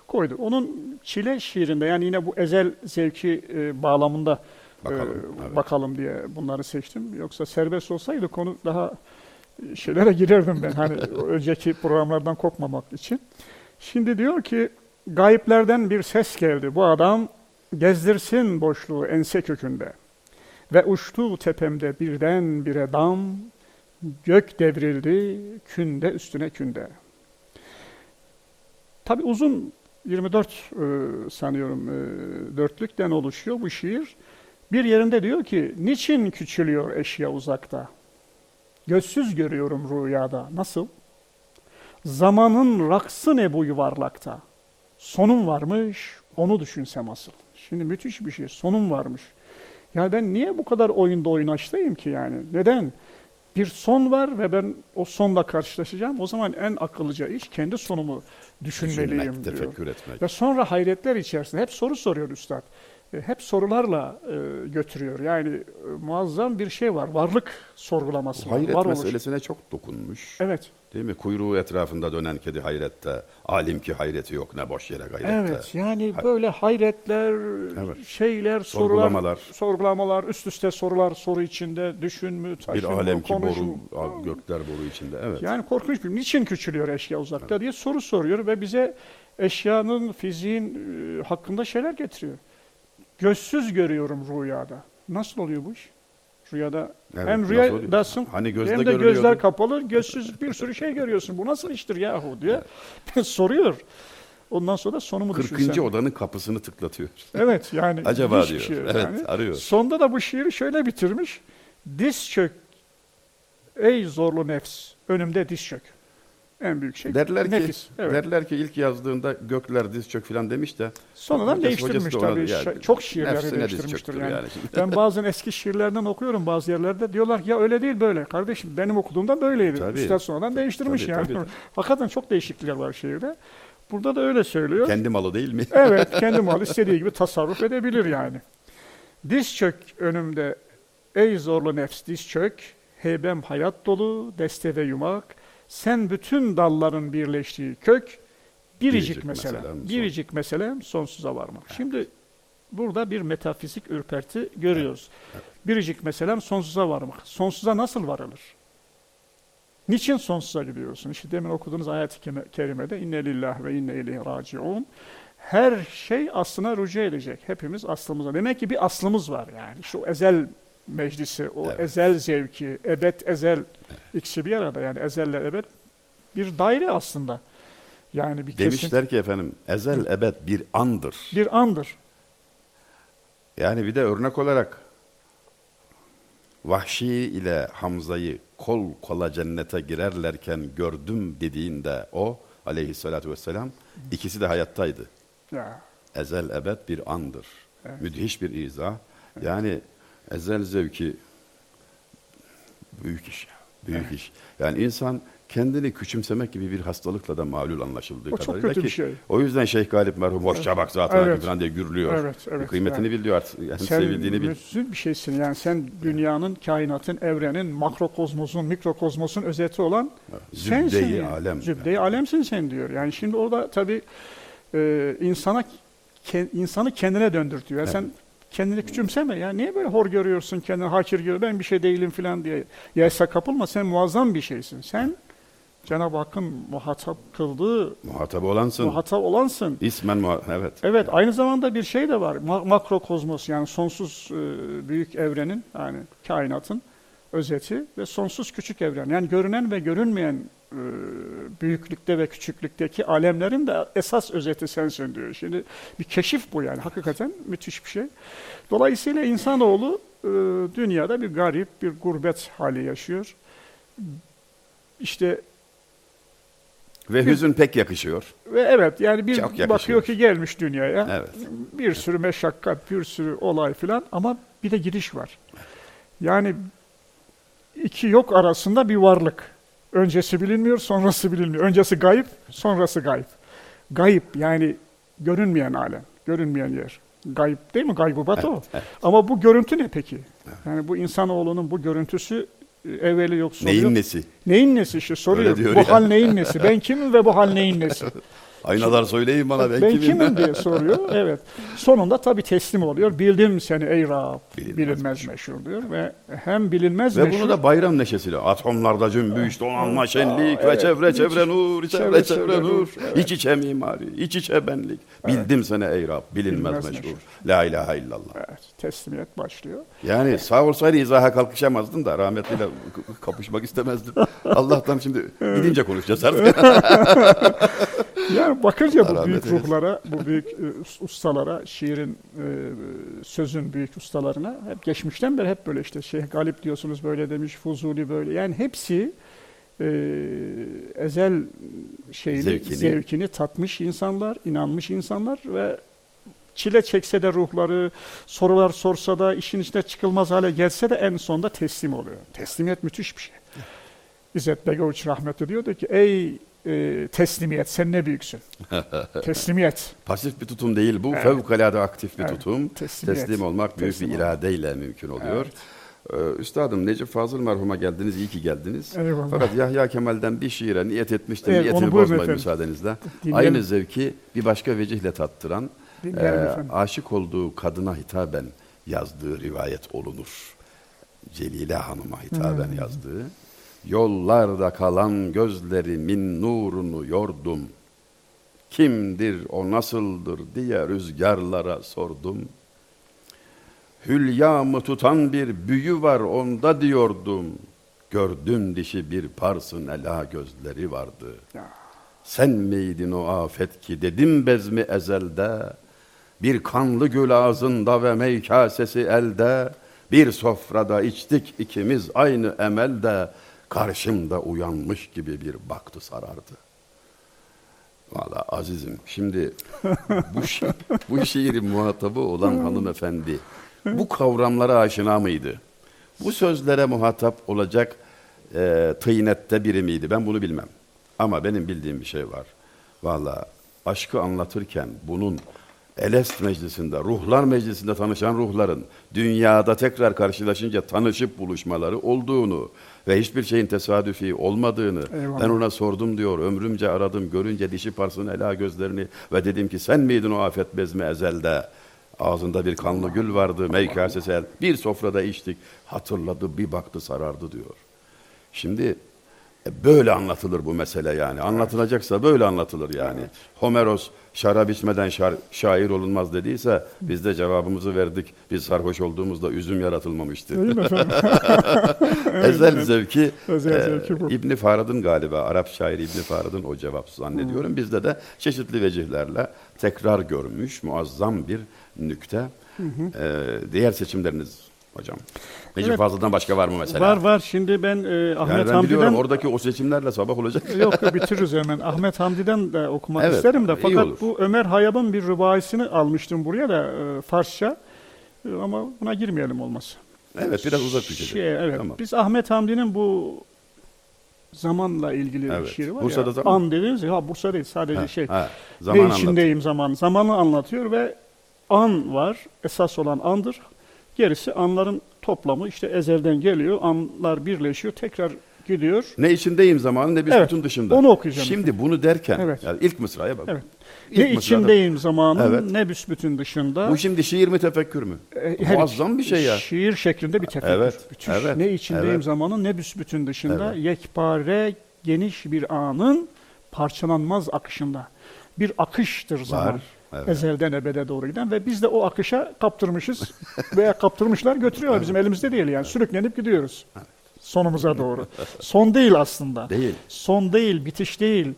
koydu. Onun Çile şiirinde yani yine bu ezel zevki e, bağlamında Bakalım, e, evet. bakalım diye bunları seçtim. Yoksa serbest olsaydı konu daha e, şeylere girerdim ben hani önceki programlardan kopmamak için. Şimdi diyor ki gayiplerden bir ses geldi. Bu adam gezdirsin boşluğu ense kökünde. Ve uçtu tepemde birden bire dam, gök devrildi künde üstüne künde. Tabi uzun 24 e, sanıyorum e, dörtlükten oluşuyor bu şiir. Bir yerinde diyor ki, niçin küçülüyor eşya uzakta? Gözsüz görüyorum rüyada. Nasıl? Zamanın raksı ne bu yuvarlakta? Sonum varmış, onu düşünsem asıl. Şimdi müthiş bir şey, sonum varmış. Ya ben niye bu kadar oyunda oynaştayım ki yani? Neden? Bir son var ve ben o sonla karşılaşacağım. O zaman en akıllıca iş kendi sonumu düşünmeliyim Düşünmek, diyor. tefekkür etmek. Ve sonra hayretler içerisinde hep soru soruyor üstad. E, Hep sorularla e, götürüyor. Yani e, muazzam bir şey var. Varlık sorgulaması var. Hayret Varoluş. meselesine çok dokunmuş. Evet. Değil mi? Kuyruğu etrafında dönen kedi hayrette. Alim ki hayreti yok ne boş yere gayrette. Evet. Yani Ha- böyle hayretler, Evet. şeyler, sorular, Sorgulamalar. sorgulamalar, üst üste sorular soru içinde. Düşün mü, taşın Bir mı, alem ki boru, mu? gökler boru içinde. Evet. Yani korkunç bir niçin küçülüyor eşya uzakta diye soru soruyor ve bize eşyanın, fiziğin e, hakkında şeyler getiriyor. Gözsüz görüyorum rüyada. Nasıl oluyor bu iş? Rüyada Evet, hem rüyadasın Hani gözde hem de görülüyordu. gözler kapalı, gözsüz bir sürü şey görüyorsun. Bu nasıl iştir yahu diye soruyor. Ondan sonra da sonumu 40. düşünsen. odanın kapısını tıklatıyor. Evet yani. Acaba diyor. şiir Evet, yani. arıyor. Sonda da bu şiiri şöyle bitirmiş. Diz çök ey zorlu nefs önümde diz çök. En büyük şey Derler ki, nefis. Evet. derler ki ilk yazdığında gökler diz çök filan demiş de. Sonradan değiştirmiş tabii. yani Çok diz değiştirmiştir yani. yani. Ben bazen eski şiirlerden okuyorum bazı yerlerde. Diyorlar ki, ya öyle değil böyle. Kardeşim benim okuduğumda böyleydi. Tabii. Üstad sonradan değiştirmiş Tabii, yani. tabii. Hakikaten çok değişiklikler var şiirde. Burada da öyle söylüyor. Kendi malı değil mi? Evet, kendi mal istediği gibi tasarruf edebilir yani. Diz çök önümde, ey zorlu nefs diz çök, heybem hayat dolu, deste ve yumak, sen bütün dalların birleştiği kök, biricik, Biricik meselem, meselem, son- biricik meselem sonsuza varmak. Şimdi burada bir metafizik ürperti görüyoruz. Biricik meselem sonsuza varmak. Sonsuza nasıl varılır? Niçin sonsuza gidiyorsun? İşte demin okuduğunuz ayet-i kerimede inne lillah ve inne ileyhi raciun. Her şey aslına rücu edecek. Hepimiz aslımıza. Demek ki bir aslımız var yani. Şu ezel meclisi, o Evet. ezel zevki, ebed ezel ikisi bir arada yani ezelle ebed bir daire aslında. Yani bir kesin Demişler ki efendim ezel ebed bir andır. bir andır. Yani bir de örnek olarak Vahşi ile Hamza'yı kol kola cennete girerlerken gördüm dediğinde o aleyhissalatü vesselam ikisi de hayattaydı. Ya. Ezel ebed bir andır. Evet. Müthiş bir izah. Yani ezel zevki büyük iş. Büyük iş. Yani insan kendini küçümsemek gibi bir hastalıkla da malul anlaşıldığı O çok kötü ki bir şey. o yüzden Şeyh Galip merhum hoşça bak zaten Evet. falan diye gürlüyor. Evet, evet. Kıymetini Yani bil diyor artık. Yani Sen sevildiğini bil. müthiş bir şeysin yani sen dünyanın, kainatın, evrenin, makrokozmosun, mikrokozmosun özeti olan sensin. Zübde-i yani. alem. Zübde-i alemsin sen diyor. Yani şimdi orada tabii e, insana ke- insanı kendine döndürtüyor. Yani sen kendini küçümseme ya. Niye böyle hor görüyorsun kendini, hakir görüyorsun, ben bir şey değilim falan diye. Yaysa kapılma sen muazzam bir şeysin. Sen Cenab-ı Hakk'ın muhatap kıldığı Muhatabı olansın. muhatap olansın. İsmen muha- evet. Evet, aynı zamanda bir şey de var. Ma- makrokozmos yani sonsuz e, büyük evrenin yani kainatın özeti ve sonsuz küçük evren. Yani görünen ve görünmeyen e, büyüklükte ve küçüklükteki alemlerin de esas özeti sensin diyor. Şimdi bir keşif bu yani hakikaten müthiş bir şey. Dolayısıyla insanoğlu e, dünyada bir garip, bir gurbet hali yaşıyor. İşte Ve hüzün pek yakışıyor. ve evet yani bir bakıyor ki gelmiş dünyaya. Evet. Bir sürü meşakkat, bir sürü olay filan ama bir de giriş var. Yani iki yok arasında bir varlık. Öncesi bilinmiyor, sonrası bilinmiyor. Öncesi gayip, sonrası gayip. Gayip yani görünmeyen alem, görünmeyen yer. Gayip değil mi? Gaybubat o. evet. Ama bu görüntü ne peki? Yani bu insanoğlunun bu görüntüsü e, evveli yok sonu yok. Neyin nesi? Neyin nesi işte soruyor. Bu ya. hal neyin nesi? Ben kimim ve bu hal neyin nesi? Aynalar söyleyin bana ben, ben kimim? kimim diye soruyor. Evet. Sonunda tabii teslim oluyor. Bildim seni ey Rab. Bilinmez Bilinmez, meşhur diyor ve hem bilinmez Ve meşhur. bunu da bayram neşesiyle. Atomlarda cümbüş, donanma, şenlik ve evet. çevre çevre nur, çevre çevre nur. evet. İç içe mimari, iç içe benlik. Bildim seni ey Rab, bilinmez Bilinmez meşhur. meşhur. La ilahe illallah. Evet, teslimiyet başlıyor. Yani sağ olsaydı izaha kalkışamazdın da rahmetliyle kapışmak istemezdin. Allah'tan şimdi gidince konuşacağız artık. Yani bakınca bu büyük eylesin. ruhlara, bu büyük e, us- ustalara, şiirin, e, sözün büyük ustalarına hep geçmişten beri hep böyle işte Şeyh Galip diyorsunuz böyle demiş, Fuzuli böyle. Yani hepsi e, ezel şeyini, Zevkini. zevkini. tatmış insanlar, inanmış insanlar ve çile çekse de ruhları, sorular sorsa da işin içine çıkılmaz hale gelse de en sonunda teslim oluyor. Teslimiyet müthiş bir şey. İzzet Begoviç rahmetli diyordu ki ey e, teslimiyet sen ne büyüksün. teslimiyet. Pasif bir tutum değil bu, Evet. fevkalade aktif bir Evet, tutum. teslimiyet. Teslim olmak büyük Teslim bir iradeyle mümkün oluyor. Ee, Üstadım Necip Fazıl merhuma geldiniz, iyi ki geldiniz. Eyvallah. Fakat Yahya Kemal'den bir şiire niyet etmiştim, Evet, buyurun bozmayın efendim. müsaadenizle. Dinleyelim. Aynı zevki bir başka vecihle tattıran, e, efendim. aşık olduğu kadına hitaben yazdığı rivayet olunur. Celile Hanım'a hitaben Hmm. yazdığı. Yollarda kalan gözlerimin nurunu yordum. Kimdir o nasıldır diye rüzgarlara sordum. Hülyamı tutan bir büyü var onda diyordum. Gördüm dişi bir parsın ela gözleri vardı. Sen miydin o afet ki dedim bezmi ezelde. Bir kanlı gül ağzında ve meykasesi elde. Bir sofrada içtik ikimiz aynı emelde. Karşımda uyanmış gibi bir baktı sarardı. Valla azizim şimdi bu, şi- bu şiirin muhatabı olan hanımefendi bu kavramlara aşina mıydı? Bu sözlere muhatap olacak e, tıynette biri miydi? Ben bunu bilmem. Ama benim bildiğim bir şey var. Valla aşkı anlatırken bunun Elest meclisinde, ruhlar meclisinde tanışan ruhların dünyada tekrar karşılaşınca tanışıp buluşmaları olduğunu ve hiçbir şeyin tesadüfi olmadığını Eyvallah. ben ona sordum diyor. Ömrümce aradım, görünce dişi parsın ela gözlerini ve dedim ki sen miydin o afet bezmi ezelde? Ağzında bir kanlı gül vardı, meykasesi el. Bir sofrada içtik, hatırladı, bir baktı sarardı diyor. Şimdi e, böyle anlatılır bu mesele yani. Anlatılacaksa böyle anlatılır yani. Homeros şarap içmeden şar- şair olunmaz dediyse biz de cevabımızı verdik. Biz sarhoş olduğumuzda üzüm yaratılmamıştı. Değil mi efendim? Ezel zevki Özel e, zevki bu. İbni Farad'ın galiba Arap şairi İbni Farad'ın o cevap zannediyorum. Bizde de çeşitli vecihlerle tekrar görmüş muazzam bir nükte. E, diğer seçimleriniz hocam. Necip Evet. Fazıl'dan başka var mı mesela? Var var. Şimdi ben e, Ahmet Yani ben Hamdi'den biliyorum oradaki o seçimlerle sabah olacak. Yok yok, bitiririz hemen. Ahmet Hamdi'den de okumak Evet, isterim de fakat bu Ömer Hayyam'ın bir rübaisini almıştım buraya da e, Farsça. E, ama buna girmeyelim olmaz. Evet biraz uzak düşecek. Şey, evet. Tamam. Biz Ahmet Hamdi'nin bu zamanla ilgili Evet. bir şiiri var Bursa'da ya. zaman. An dediğimiz ya ha, Bursa değil sadece Ha, şey. ha, zaman ne anlat. içindeyim zaman. Zamanı anlatıyor ve an var. Esas olan andır. Gerisi anların toplamı işte ezelden geliyor. Anlar birleşiyor. Tekrar gidiyor. Ne içindeyim zamanı ne bir Evet, bütün dışında. onu okuyacağım. Şimdi bunu derken Evet. yani ilk mısraya bak. Evet. İlk ne mısrada- içindeyim zamanın Evet. ne büsbütün dışında. Bu şimdi şiir mi tefekkür mü? E, Muazzam bir şey ya. Şiir şeklinde bir tefekkür. Evet, Müthiş. evet, ne içindeyim evet. zamanın ne büsbütün dışında. Evet. Yekpare geniş bir anın parçalanmaz akışında. Bir akıştır zaman. Evet. Ezelden ebede doğru giden ve biz de o akışa kaptırmışız veya kaptırmışlar götürüyorlar bizim elimizde değil yani sürüklenip gidiyoruz. sonumuza doğru. Son değil aslında. Değil. Son değil, bitiş değil.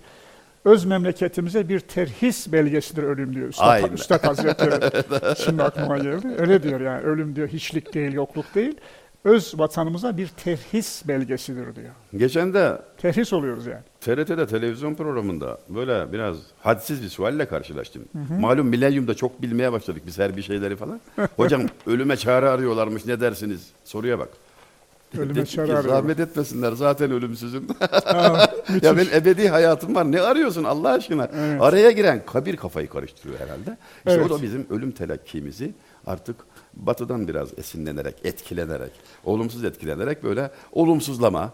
Öz memleketimize bir terhis belgesidir ölüm diyor Üstad, Aynen. Üstad Hazretleri. Şimdi aklıma geldi. Öyle diyor yani ölüm diyor hiçlik değil, yokluk değil. Öz vatanımıza bir terhis belgesidir diyor. Geçen de Terhis oluyoruz yani. TRT'de televizyon programında böyle biraz hadsiz bir sualle karşılaştım. Malum milenyumda çok bilmeye başladık biz her bir şeyleri falan. Hocam ölüme çare arıyorlarmış ne dersiniz? Soruya bak. Ölüme çare arıyorlar. Zahmet etmesinler zaten ölümsüzüm. Müthiş. ya ben ebedi hayatım var ne arıyorsun Allah aşkına? Evet. Araya giren kabir kafayı karıştırıyor herhalde. İşte Evet. o da bizim ölüm telakkimizi artık batıdan biraz esinlenerek, etkilenerek, olumsuz etkilenerek böyle olumsuzlama,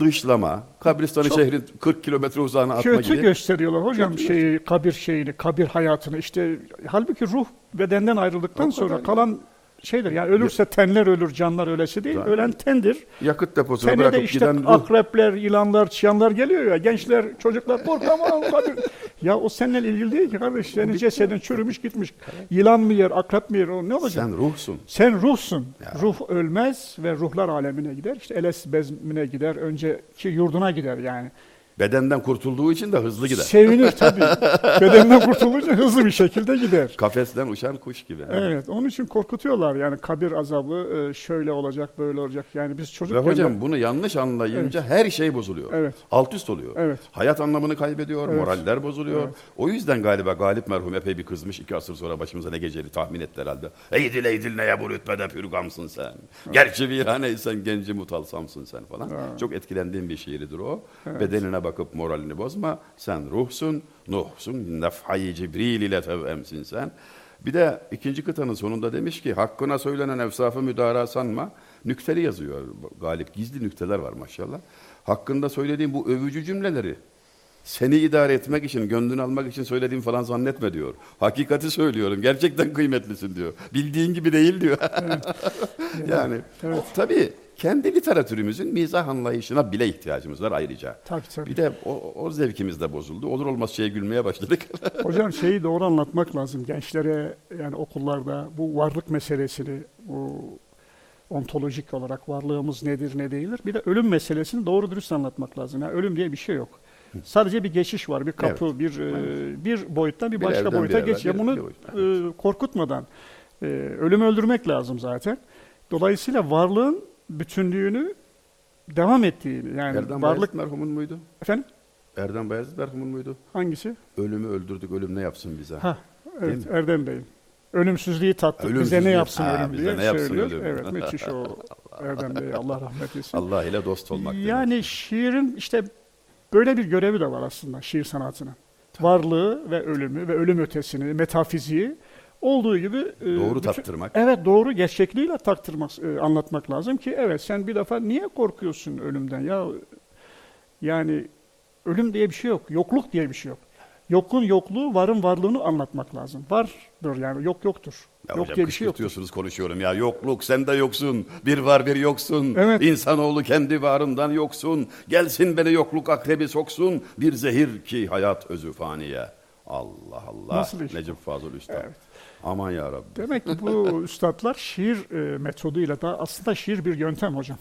dışlama, kabristanı Çok şehrin 40 kilometre uzağına atma Kötü gibi. gösteriyorlar hocam Kötü şeyi, kabir şeyini, kabir hayatını. İşte halbuki ruh bedenden ayrıldıktan O sonra kalan şeydir. Yani ölürse tenler ölür, canlar ölesi değil. Zaten. Ölen tendir. Yakıt deposuna Tenine de bırakıp işte giden ruh. akrepler, yılanlar, çıyanlar geliyor ya. Gençler, çocuklar korkamam kabir. Ya o seninle ilgili değil ki kardeş. Senin cesedin çürümüş gitmiş. Yılan mı yer, akrep mi yer? O ne olacak? Sen ruhsun. Sen ruhsun. Ya. Ruh ölmez ve ruhlar alemine gider. İşte Eles bezmine gider. Önceki yurduna gider yani. Bedenden kurtulduğu için de hızlı gider. Sevinir tabii. Bedeninden kurtulunca hızlı bir şekilde gider. Kafesten uçan kuş gibi. Evet, onun için korkutuyorlar yani kabir azabı e, şöyle olacak, böyle olacak. Yani biz Ve çocukken hocam de- bunu yanlış anlayınca her şey bozuluyor. Evet. Alt üst oluyor. Evet. Hayat anlamını kaybediyor, Evet. moraller bozuluyor. Evet. O yüzden galiba Galip merhum epey bir kızmış. iki asır sonra başımıza ne geceli tahmin etti herhalde. Eydil eydil neye bu rütbede pürgamsın sen. Gerçi viraneysen genci mutalsamsın sen falan. Evet. Çok etkilendiğim bir şiiridir o. Bedenine bakıp moralini bozma. Sen ruhsun, nuhsun, nefhayı cibril ile tevemsin sen. Bir de ikinci kıtanın sonunda demiş ki hakkına söylenen efsafı müdara sanma. Nükteli yazıyor Galip. Gizli nükteler var maşallah. Hakkında söylediğim bu övücü cümleleri seni idare etmek için, gönlünü almak için söylediğim falan zannetme diyor. Hakikati söylüyorum. Gerçekten kıymetlisin diyor. Bildiğin gibi değil diyor. yani Evet. tabii kendi literatürümüzün mizah anlayışına bile ihtiyacımız var ayrıca. Tabii tabii. Bir de o, o zevkimiz de bozuldu. Olur olmaz şeye gülmeye başladık. Hocam şeyi doğru anlatmak lazım gençlere yani okullarda bu varlık meselesini bu ontolojik olarak varlığımız nedir ne değildir. Bir de ölüm meselesini doğru dürüst anlatmak lazım. Yani ölüm diye bir şey yok. Sadece bir geçiş var, bir kapı, bir e, bir boyuttan bir Bir başka boyuta geçiyor. Bunu e, korkutmadan e, ölümü öldürmek lazım zaten. Dolayısıyla varlığın bütünlüğünü devam ettiğini yani Erdem varlık Bayezid merhumun muydu? efendim Erdem Bayezid merhumun muydu? hangisi? Ölümü öldürdük, ölüm ne yapsın bize? Ha, evet Erdem Bey'in. Ölümsüzlüğü tattık. Bize Ölümsüzlüğü- ne yapsın Ha, ölüm bize diye ne yapsın söylüyor. ölüm? Evet müthiş o Erdem Bey. Allah rahmet eylesin. Allah ile dost olmak demek. yani şiirin işte böyle bir görevi de var aslında şiir sanatının. Varlığı ve ölümü ve ölüm ötesini, metafiziği olduğu gibi e, Doğru bütün- tattırmak. Evet doğru gerçekliğiyle taktırmak, e, anlatmak lazım ki evet sen bir defa niye korkuyorsun ölümden ya? Yani ölüm diye bir şey yok, yokluk diye bir şey yok. Yokun yokluğu, varın varlığını anlatmak lazım. Vardır yani, yok yoktur. Ya yok hocam diye bir şey yok. konuşuyorum ya. Yokluk sen de yoksun. Bir var bir yoksun. Evet. İnsanoğlu kendi varından yoksun. Gelsin beni yokluk akrebi soksun. Bir zehir ki hayat özü faniye. Allah Allah. Nasıl iş? Necip Fazıl Üstad. Evet. Aman ya Rabbi. Demek ki bu üstadlar şiir e, metoduyla da aslında şiir bir yöntem hocam.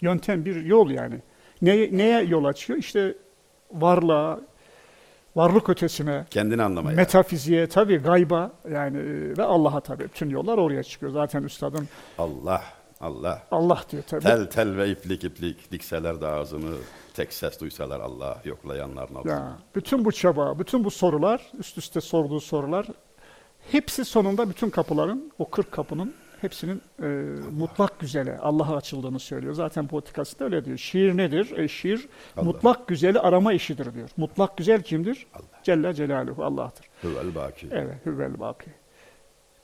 Yöntem bir yol yani. Neye, neye yol açıyor? İşte varlığa, varlık ötesine, Kendini anlamaya. metafiziğe tabii gayba yani e, ve Allah'a tabii bütün yollar oraya çıkıyor. Zaten üstadın Allah. Allah. Allah diyor tabii. Tel tel ve iplik iplik dikseler de ağzını tek ses duysalar Allah yoklayanlar ne. Ya, bütün bu çaba, bütün bu sorular, üst üste sorduğu sorular hepsi sonunda bütün kapıların, o 40 kapının hepsinin e, mutlak güzele, Allah'a açıldığını söylüyor. Zaten politikası da öyle diyor. Şiir nedir? E, şiir Allah. mutlak güzeli arama işidir diyor. Mutlak güzel kimdir? Allah. Celle Celaluhu Allah'tır. Hüvel baki. Evet, hüvel baki.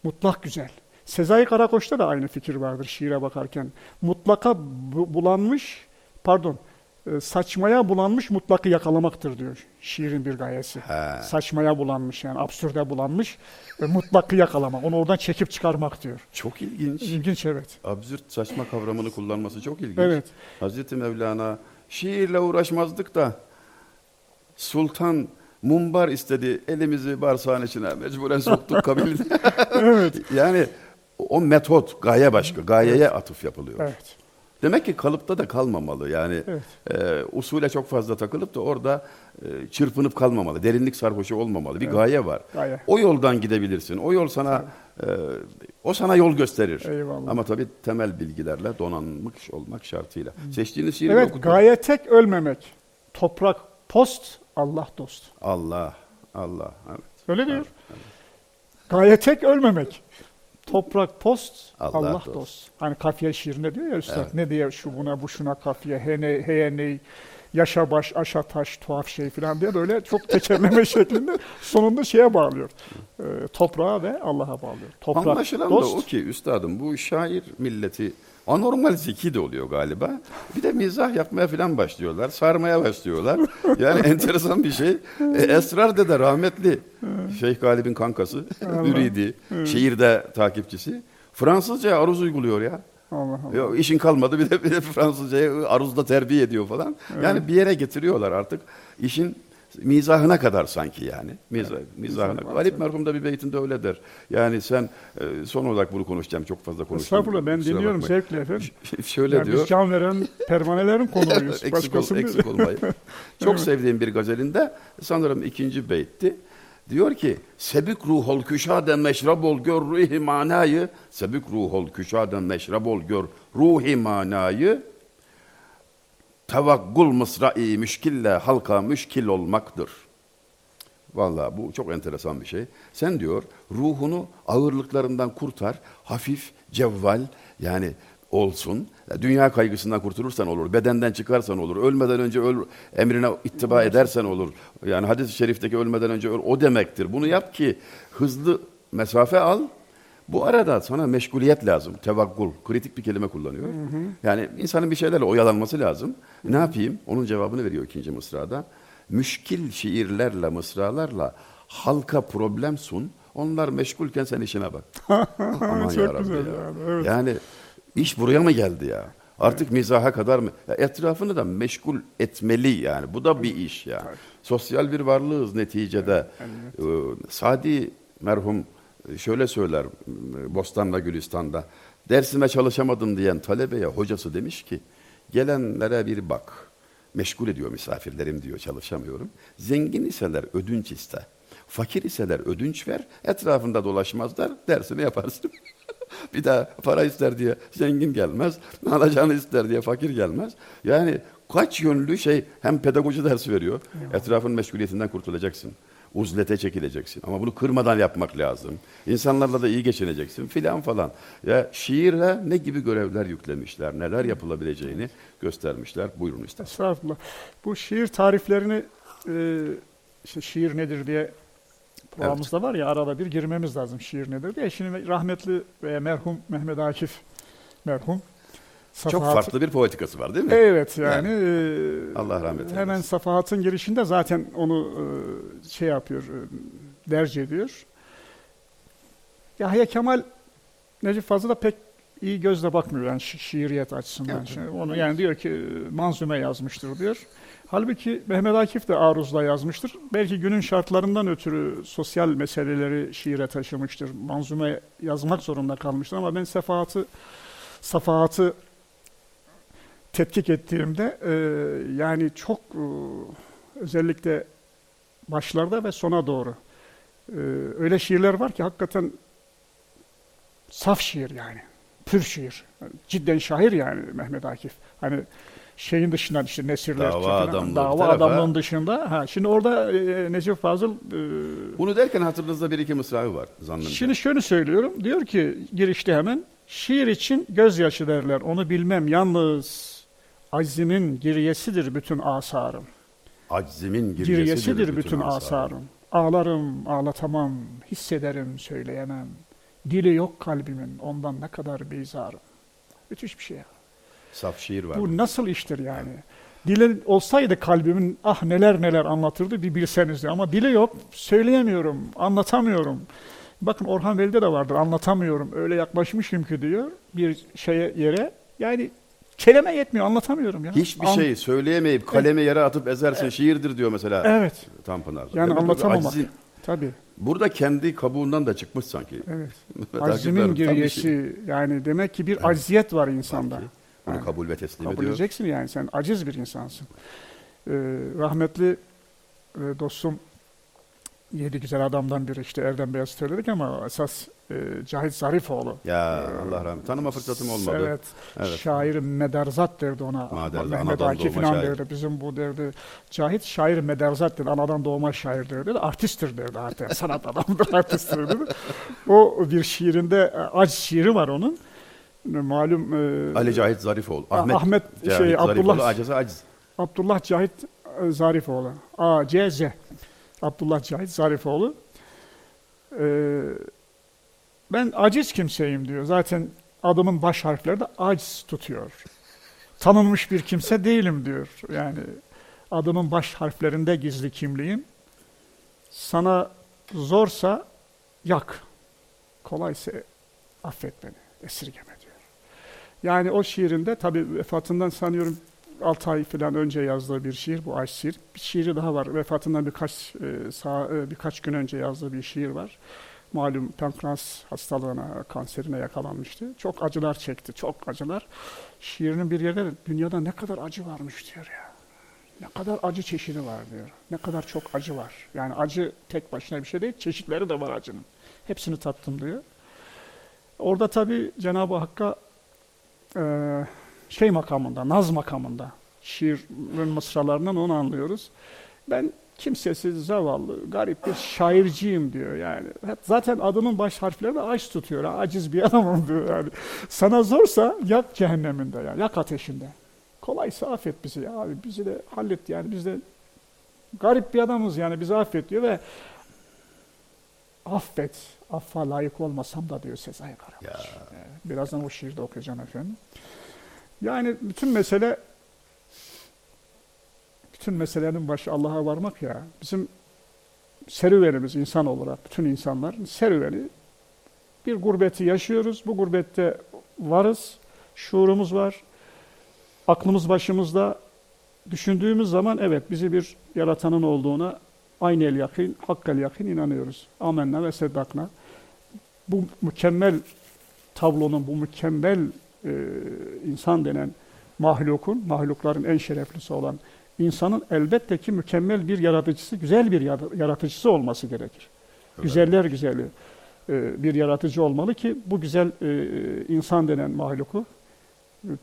Mutlak güzel. Sezai Karakoç'ta da aynı fikir vardır şiire bakarken. Mutlaka bu- bulanmış, pardon, saçmaya bulanmış mutlakı yakalamaktır diyor şiirin bir gayesi. He. Saçmaya bulanmış yani absürde bulanmış ve mutlakı yakalamak, onu oradan çekip çıkarmak diyor. Çok ilginç. İlginç evet. Absürt saçma kavramını kullanması çok ilginç. Evet. Hazreti Mevlana şiirle uğraşmazdık da sultan mumbar istedi. Elimizi bağırsağın içine mecburen soktuk kabiline. Evet. yani o metot gaye başka. Gayeye atıf yapılıyor. Evet. Demek ki kalıpta da kalmamalı. Yani Evet. e, usule çok fazla takılıp da orada e, çırpınıp kalmamalı. Derinlik sarhoşu olmamalı. Bir gaye var. Gaye. O yoldan gidebilirsin. O yol sana e, o sana yol gösterir. Eyvallah. Ama tabii temel bilgilerle donanmış olmak şartıyla. Seçtiğiniz şiiri Evet, okudum. gaye tek ölmemek. Toprak post, Allah dost. Allah, Allah. Evet. Öyle diyor. Gaye tek ölmemek. Toprak post, Allah Allah, dost. dost. Hani kafiye şiirinde diyor ya üstad Evet. ne diye şu buna bu şuna kafiye hene heye ney yaşa baş aşa taş tuhaf şey falan diye böyle çok tekerleme şeklinde sonunda şeye bağlıyor. Ee, toprağa ve Allah'a bağlıyor. Toprak Anlaşılan da dost. o ki üstadım bu şair milleti anormal zeki de oluyor galiba. Bir de mizah yapmaya falan başlıyorlar. Sarmaya başlıyorlar. Yani enteresan bir şey. E, Esrar Dede rahmetli Şeyh Galip'in kankası, müridi, şiirde takipçisi. Fransızca aruz uyguluyor ya. Allah Allah. Yok, işin kalmadı bir de, bir de Fransızcayı aruzda terbiye ediyor falan. Yani bir yere getiriyorlar artık. İşin mizahına kadar sanki yani. Mizah, mizahına. mizah var, Galip merhum da bir beytinde öyle der. Yani sen e, son olarak bunu konuşacağım. Çok fazla konuştum. Estağfurullah ben Kusura dinliyorum bakmayın. zevkle efendim. Şöyle Yani diyor. biz can veren pervanelerin konuğuyuz. eksik, ol, eksik olmayı. Çok sevdiğim bir gazelinde sanırım ikinci beytti. Diyor ki sebük ruhol küşaden meşrabol gör ruhi manayı sebük ruhol küşaden meşrabol gör ruhi manayı tevakkul mısra'i müşkille halka müşkil olmaktır. Vallahi bu çok enteresan bir şey. Sen diyor ruhunu ağırlıklarından kurtar, hafif, cevval yani olsun. Dünya kaygısından kurtulursan olur, bedenden çıkarsan olur, ölmeden önce öl, emrine ittiba edersen olur. Yani hadis-i şerifteki ölmeden önce öl, o demektir. Bunu yap ki hızlı mesafe al. Bu arada sana meşguliyet lazım. Tevakkul. Kritik bir kelime kullanıyor. Yani insanın bir şeylerle oyalanması lazım. Ne yapayım? Onun cevabını veriyor ikinci mısrada. Müşkil şiirlerle, mısralarla halka problem sun. Onlar meşgulken sen işine bak. Aman Çok yarabbi güzel ya. yani, evet. Yani iş buraya mı geldi ya? Artık mizaha kadar mı? Ya etrafını da meşgul etmeli yani. Bu da bir iş ya. Sosyal bir varlığız neticede. Ee, Sadi merhum şöyle söyler Bostan'da Gülistan'da. Dersime çalışamadım diyen talebeye hocası demiş ki gelenlere bir bak. Meşgul ediyor misafirlerim diyor çalışamıyorum. Zengin iseler ödünç iste. Fakir iseler ödünç ver. Etrafında dolaşmazlar. Dersini yaparsın. bir daha para ister diye zengin gelmez. Alacağını ister diye fakir gelmez. Yani kaç yönlü şey hem pedagoji dersi veriyor. Etrafın meşguliyetinden kurtulacaksın. Uzlete çekileceksin. Ama bunu kırmadan yapmak lazım. İnsanlarla da iyi geçineceksin filan falan. Ya şiire ne gibi görevler yüklemişler, neler yapılabileceğini göstermişler. Buyurun ister. Estağfurullah. Bu şiir tariflerini e, işte şiir nedir diye programımızda var ya arada bir girmemiz lazım şiir nedir diye. Şimdi rahmetli ve merhum Mehmet Akif merhum Çok Safahat- farklı bir poetikası var değil mi? Evet yani, e, Allah rahmet eylesin. hemen Safahat'ın girişinde zaten onu e, şey yapıyor, e, derc ediyor. Yahya Kemal Necip Fazıl da pek iyi gözle bakmıyor yani şi- şiiriyet açısından. Evet, Şimdi onu yani diyor ki manzume yazmıştır diyor. Halbuki Mehmet Akif de aruzla yazmıştır. Belki günün şartlarından ötürü sosyal meseleleri şiire taşımıştır. Manzume yazmak zorunda kalmıştır ama ben sefahatı safahatı tetkik ettiğimde e, yani çok e, özellikle başlarda ve sona doğru e, öyle şiirler var ki hakikaten saf şiir yani. Pür şiir. Yani cidden şair yani Mehmet Akif. Hani şeyin dışından işte nesirler, Dava falan, adamlığı dava adamlığın dışında. Ha, şimdi orada e, Necip Fazıl e, Bunu derken hatırınızda bir iki mısrağı var zannımca. Şimdi şöyle söylüyorum. Diyor ki girişte hemen şiir için gözyaşı derler. Onu bilmem yalnız azimin giriyesidir bütün asarım. Aczimin giriyesidir, Giriyesidir bütün asarım. asarım. Ağlarım, ağlatamam, hissederim, söyleyemem. Dili yok kalbimin, ondan ne kadar bezarım. Müthiş bir şey ya. Saf şiir var. Bu nasıl iştir yani? Dili olsaydı kalbimin ah neler neler anlatırdı bir bilseniz de. Ama dili yok, söyleyemiyorum, anlatamıyorum. Bakın Orhan Veli'de de vardır, anlatamıyorum. Öyle yaklaşmışım ki diyor bir şeye yere. Yani kelime yetmiyor, anlatamıyorum ya. Hiçbir An- şey söyleyemeyip kaleme yere atıp ezersin şiirdir diyor mesela Evet, Tanpınar. Yani ki anlatamamak. acizin- tabii. burada kendi kabuğundan da çıkmış sanki. Evet. Tam bir şey. yani demek ki bir acziyet var insanda. Onu Yani kabul ve teslim kabul ediyor. edeceksin yani sen aciz bir insansın. Ee, rahmetli e, dostum yedi güzel adamdan biri işte Erdem Beyaz söyledik ama esas e, Cahit Zarifoğlu. Ya Ee, Allah rahmet. Tanıma fırsatım olmadı. Evet. Evet. Şair Mederzat derdi ona. Mederzat, Mehmet Akif İnan şair. derdi. Bizim bu derdi. Cahit şair Mederzat derdi. Anadan doğma şair derdi. Artisttir derdi hatta. Sanat adamıdır artisttir dedi. O bir şiirinde e, aç şiiri var onun. Malum e, Ali Cahit Zarifoğlu. Ah- Ahmet, Ahmet Cahit şey, Zarifoğlu Abdullah- aciz. Abdullah Cahit e, Zarifoğlu. A, C, Z. Abdullah Cahit Zarifoğlu. Ee, ben aciz kimseyim diyor. Zaten adımın baş harfleri de aciz tutuyor. Tanınmış bir kimse değilim diyor. Yani adımın baş harflerinde gizli kimliğim. Sana zorsa yak. Kolaysa affet beni. Esirgeme diyor. Yani o şiirinde tabii vefatından sanıyorum 6 ay falan önce yazdığı bir şiir bu aşk şiir. Bir şiiri daha var. Vefatından birkaç e, sağ, e, birkaç gün önce yazdığı bir şiir var. Malum pankreas hastalığına, kanserine yakalanmıştı. Çok acılar çekti, çok acılar. Şiirinin bir yerde dünyada ne kadar acı varmış diyor ya. Ne kadar acı çeşidi var diyor. Ne kadar çok acı var. Yani acı tek başına bir şey değil, çeşitleri de var acının. Hepsini tattım diyor. Orada tabii Cenab-ı Hakk'a e, şey makamında, naz makamında şiirin mısralarından onu anlıyoruz. Ben kimsesiz, zavallı, garip bir şairciyim diyor yani. Zaten adımın baş harfleri de aç tutuyor. Aciz bir adamım diyor yani. Sana zorsa yak cehenneminde yani, yak ateşinde. Kolaysa affet bizi ya abi, bizi de hallet yani biz de garip bir adamız yani bizi affet diyor ve affet, affa layık olmasam da diyor Sezai Karabaş. Birazdan o şiirde okuyacağım efendim. Yani bütün mesele bütün meselenin başı Allah'a varmak ya. Bizim serüvenimiz insan olarak, bütün insanlar serüveni bir gurbeti yaşıyoruz. Bu gurbette varız, şuurumuz var, aklımız başımızda. Düşündüğümüz zaman evet bizi bir yaratanın olduğuna aynı el yakın, hakkal yakın inanıyoruz. Amenna ve seddakna. Bu mükemmel tablonun, bu mükemmel e, insan denen mahlukun, mahlukların en şereflisi olan insanın elbette ki mükemmel bir yaratıcısı, güzel bir yara- yaratıcısı olması gerekir. Öyle. Güzeller güzeli e, bir yaratıcı olmalı ki bu güzel e, insan denen mahluku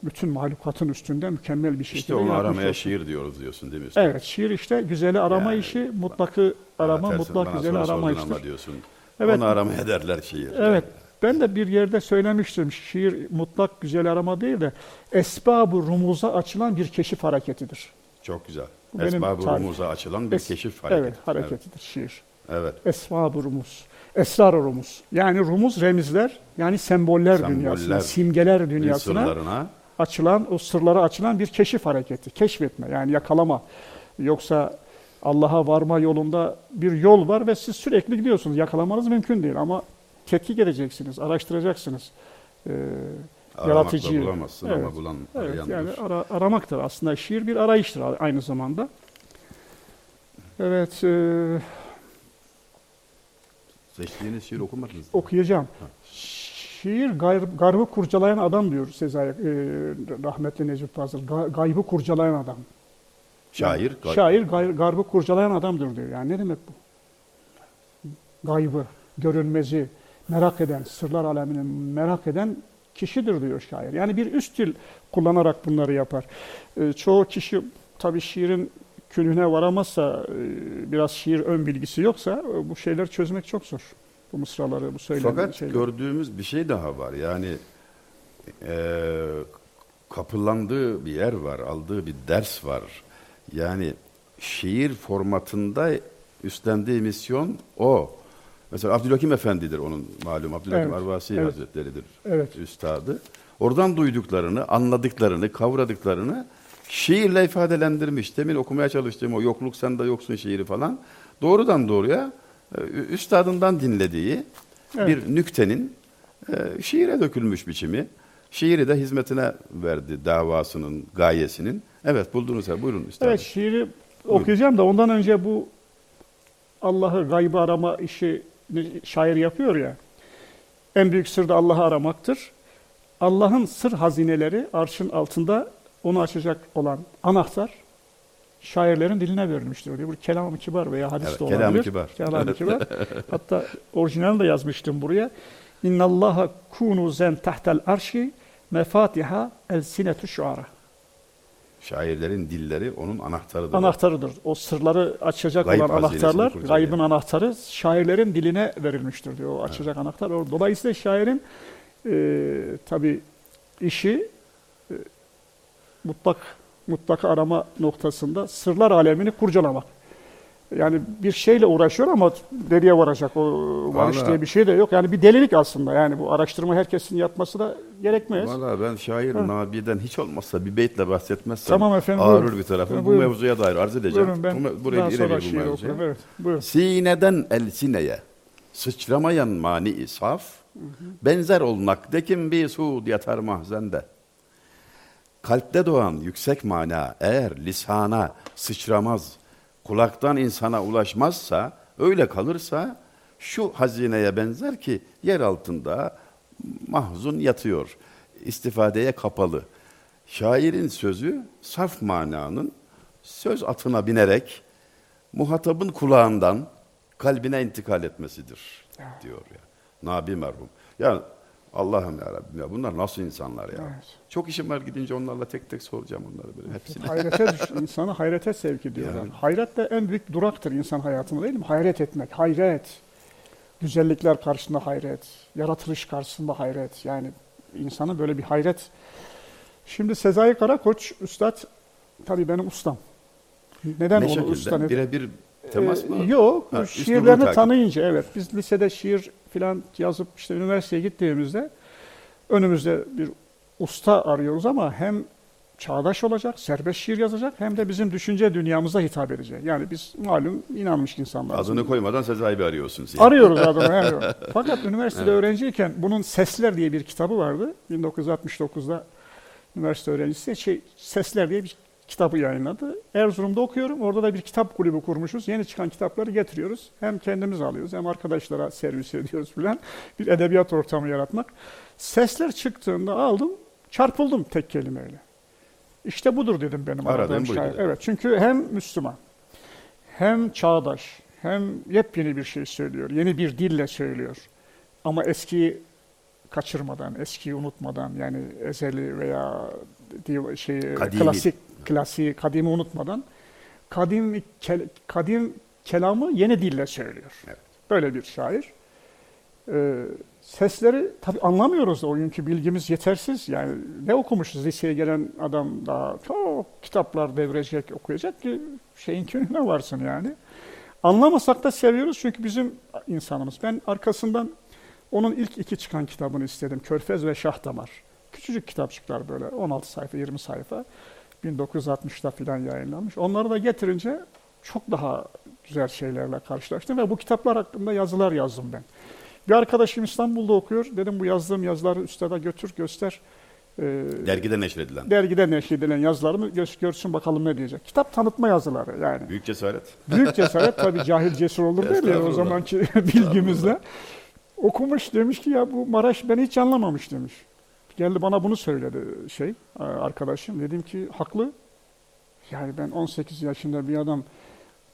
bütün mahlukatın üstünde mükemmel bir şekilde İşte onu aramaya olsun. şiir diyoruz diyorsun değil mi? Evet, şiir işte güzeli arama Yani, işi, mutlakı arama, mutlak güzeli arama diyorsun. Evet. Onu aramaya derler şiir. Evet. Ben de bir yerde söylemiştim. Şiir mutlak güzel arama değil de esbab-ı rumuza açılan bir keşif hareketidir. Çok güzel. Bu Esbab-ı Rumuz'a açılan bir Es- keşif hareketi. Evet, hareketidir şiir. Evet. Esbab-ı rumuz. Esrar-ı rumuz. Yani rumuz remizler, yani semboller, Semboller, dünyasına, simgeler evet. dünyasına Sırlarına açılan, o sırlara açılan bir keşif hareketi. Keşfetme, yani yakalama. Yoksa Allah'a varma yolunda bir yol var ve siz sürekli gidiyorsunuz. Yakalamanız mümkün değil ama tetkik edeceksiniz, araştıracaksınız. Ee, aramakla Yaratıcıyı. bulamazsın Evet. ama bulan evet, yani ara- aramaktır aslında. Şiir bir arayıştır aynı zamanda. Evet, e, Seçtiğiniz şiir okumadınız mı? okuyacağım. Ha. Şiir gayb- garbı kurcalayan adam diyor Sezai, e, rahmetli Necip Fazıl. Ga- gaybı kurcalayan adam. Şair. gay- Şair gay- garbı kurcalayan adamdır diyor. Yani ne demek bu? Gaybı, görünmezi merak eden, sırlar alemini merak eden kişidir diyor şair. Yani bir üst dil kullanarak bunları yapar. Ee, çoğu kişi tabii şiirin külüne varamazsa, e, biraz şiir ön bilgisi yoksa e, bu şeyleri çözmek çok zor. Bu mısraları, bu söylenen Fakat şeyleri. gördüğümüz bir şey daha var. Yani eee kapılandığı bir yer var, aldığı bir ders var. Yani şiir formatında üstlendiği misyon o. Mesela Abdülhakim Efendi'dir onun malum. Abdülhakim Evet, Arvasi evet. Hazretleri'dir Evet. üstadı. Oradan duyduklarını, anladıklarını, kavradıklarını şiirle ifadelendirmiş. Demin okumaya çalıştığım o yokluk sende yoksun şiiri falan. Doğrudan doğruya e, üstadından dinlediği Evet. bir nüktenin e, şiire dökülmüş biçimi. Şiiri de hizmetine verdi davasının, gayesinin. Evet buldunuz ya buyurun üstadım. Evet şiiri okuyacağım da ondan önce bu Allah'ı gaybı arama işi şair yapıyor ya. En büyük sır da Allah'ı aramaktır. Allah'ın sır hazineleri arşın altında onu açacak olan anahtar şairlerin diline verilmiştir diyor. Bu kelam-ı kibar veya hadis Evet, de kelam-ı olabilir. kibar. Kelam-ı Evet. kibar. Hatta orijinalini de yazmıştım buraya. İnna Allaha kunu zen tahtel arşi mefatiha el sinetu şuara. Şairlerin dilleri onun anahtarıdır. Anahtarıdır. O sırları açacak Gayb olan anahtarlar, gaybın anahtarı şairlerin diline verilmiştir diyor. O açacak anahtar. O- Dolayısıyla şairin e, tabi işi e, mutlak mutlak arama noktasında sırlar alemini kurcalamak. Yani bir şeyle uğraşıyor ama nereye varacak o varış Vallahi- diye bir şey de yok. Yani bir delilik aslında. Yani bu araştırma herkesin yapması da gerekmez. Valla ben şair. Nabi'den hiç olmazsa bir beytle bahsetmezsem Tamam efendim, ağrır buyurun. bir tarafım. Bu Buyurun. mevzuya dair arz edeceğim. Buyurun ben Bu me- buraya daha sonra girebilir bu şiir mevzuya. okurum. Evet, buyurun. Sineden el sineye sıçramayan mani saf benzer olmak dekin bir suud yatar mahzende. Kalpte doğan yüksek mana eğer lisana sıçramaz, kulaktan insana ulaşmazsa, öyle kalırsa şu hazineye benzer ki yer altında mahzun yatıyor. istifadeye kapalı. Şairin sözü saf mananın söz atına binerek muhatabın kulağından kalbine intikal etmesidir diyor ya. Nabi merhum. Ya Allah'ım ya Rabbim ya bunlar nasıl insanlar ya? Evet. Çok işim var gidince onlarla tek tek soracağım onları böyle hepsini. hayrete düş, insanı hayrete sevk ediyorlar. Yani. Hayret de en büyük duraktır insan hayatında değil mi? Hayret etmek, hayret. Güzellikler karşısında hayret, yaratılış karşısında hayret. Yani insanın böyle bir hayret. Şimdi Sezai Karakoç üstad tabii benim ustam. Neden ne onu usta Birebir temas mı? Ee, Yok, Ha, şiirlerini takip. tanıyınca evet. Biz lisede şiir filan yazıp işte üniversiteye gittiğimizde önümüzde bir usta arıyoruz ama hem çağdaş olacak, serbest şiir yazacak hem de bizim düşünce dünyamıza hitap edecek. Yani biz malum inanmış insanlar. Adını koymadan Sezai Bey arıyorsun sen. Arıyoruz adını. arıyoruz. Fakat üniversitede öğrenciyken bunun Sesler diye bir kitabı vardı. 1969'da üniversite öğrencisi şey, Sesler diye bir kitabı yayınladı. Erzurum'da okuyorum. Orada da bir kitap kulübü kurmuşuz. Yeni çıkan kitapları getiriyoruz. Hem kendimiz alıyoruz hem arkadaşlara servis ediyoruz filan. Bir edebiyat ortamı yaratmak. Sesler çıktığında aldım, çarpıldım tek kelimeyle. İşte budur dedim benim Aradığım şair. Evet çünkü hem Müslüman, hem çağdaş, hem yepyeni bir şey söylüyor. Yeni bir dille söylüyor. Ama eskiyi kaçırmadan, eskiyi unutmadan yani ezeli veya şey Kadimi. klasik klasiği kadimi unutmadan kadim kel- kadim kelamı yeni dille söylüyor. Evet. Böyle bir şair. Ee, sesleri tabii anlamıyoruz da o günkü bilgimiz yetersiz. Yani ne okumuşuz liseye gelen adam daha çok kitaplar devirecek, okuyacak ki şeyin köyüne varsın yani. Anlamasak da seviyoruz çünkü bizim insanımız. Ben arkasından onun ilk iki çıkan kitabını istedim. Körfez ve Şah Damar. Küçücük kitapçıklar böyle 16 sayfa, 20 sayfa. 1960'da filan yayınlanmış. Onları da getirince çok daha güzel şeylerle karşılaştım ve bu kitaplar hakkında yazılar yazdım ben. Bir arkadaşım İstanbul'da okuyor. Dedim bu yazdığım yazıları üstada götür, göster. Ee, Dergide neşredilen. dergide neşredilen yazılarımı gö- görsün bakalım ne diyecek. Kitap tanıtma yazıları yani. Büyük cesaret. Büyük cesaret tabii cahil cesur olur der ya o zamanki bilgimizle. Okumuş demiş ki ya bu Maraş beni hiç anlamamış demiş. Geldi bana bunu söyledi şey e, arkadaşım. Dedim ki haklı. Yani ben 18 yaşında bir adam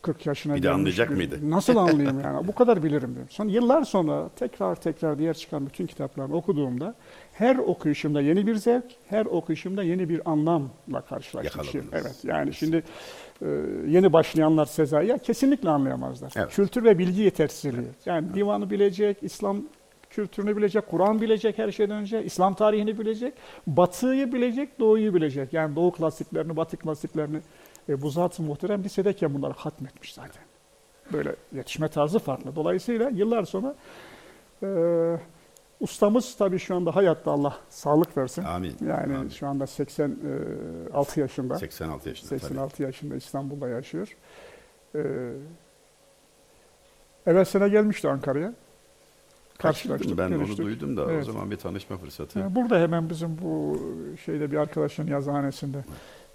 40 yaşına Bir gelmiş anlayacak bir- mıydı? Nasıl anlayayım yani? Bu kadar bilirim dedim. Sonra yıllar sonra tekrar tekrar diğer çıkan bütün kitaplarını okuduğumda her okuyuşumda yeni bir zevk, her okuyuşumda yeni bir anlamla karşılaştım. Yakaladınız. Evet yani şimdi e, yeni başlayanlar Sezai'ye kesinlikle anlayamazlar. Evet. Kültür ve bilgi yetersizliği. Yani divanı bilecek, İslam kültürünü bilecek, Kur'an bilecek her şeyden önce, İslam tarihini bilecek, Batı'yı bilecek, Doğu'yu bilecek. Yani Doğu klasiklerini, Batı klasiklerini e, bu zat-ı muhterem lisedeyken bunları hatmetmiş zaten. Böyle yetişme tarzı farklı. Dolayısıyla yıllar sonra e, ustamız tabii şu anda hayatta Allah sağlık versin. Amin. Yani Amin. şu anda 86 yaşında. 86 yaşında tabii. 86 yaşında İstanbul'da yaşıyor. Ee, evvel sene gelmişti Ankara'ya. Karşılaştık, ben onu görüştük. duydum da Evet. o zaman bir tanışma fırsatı. Yani burada hemen bizim bu şeyde bir arkadaşın yazıhanesinde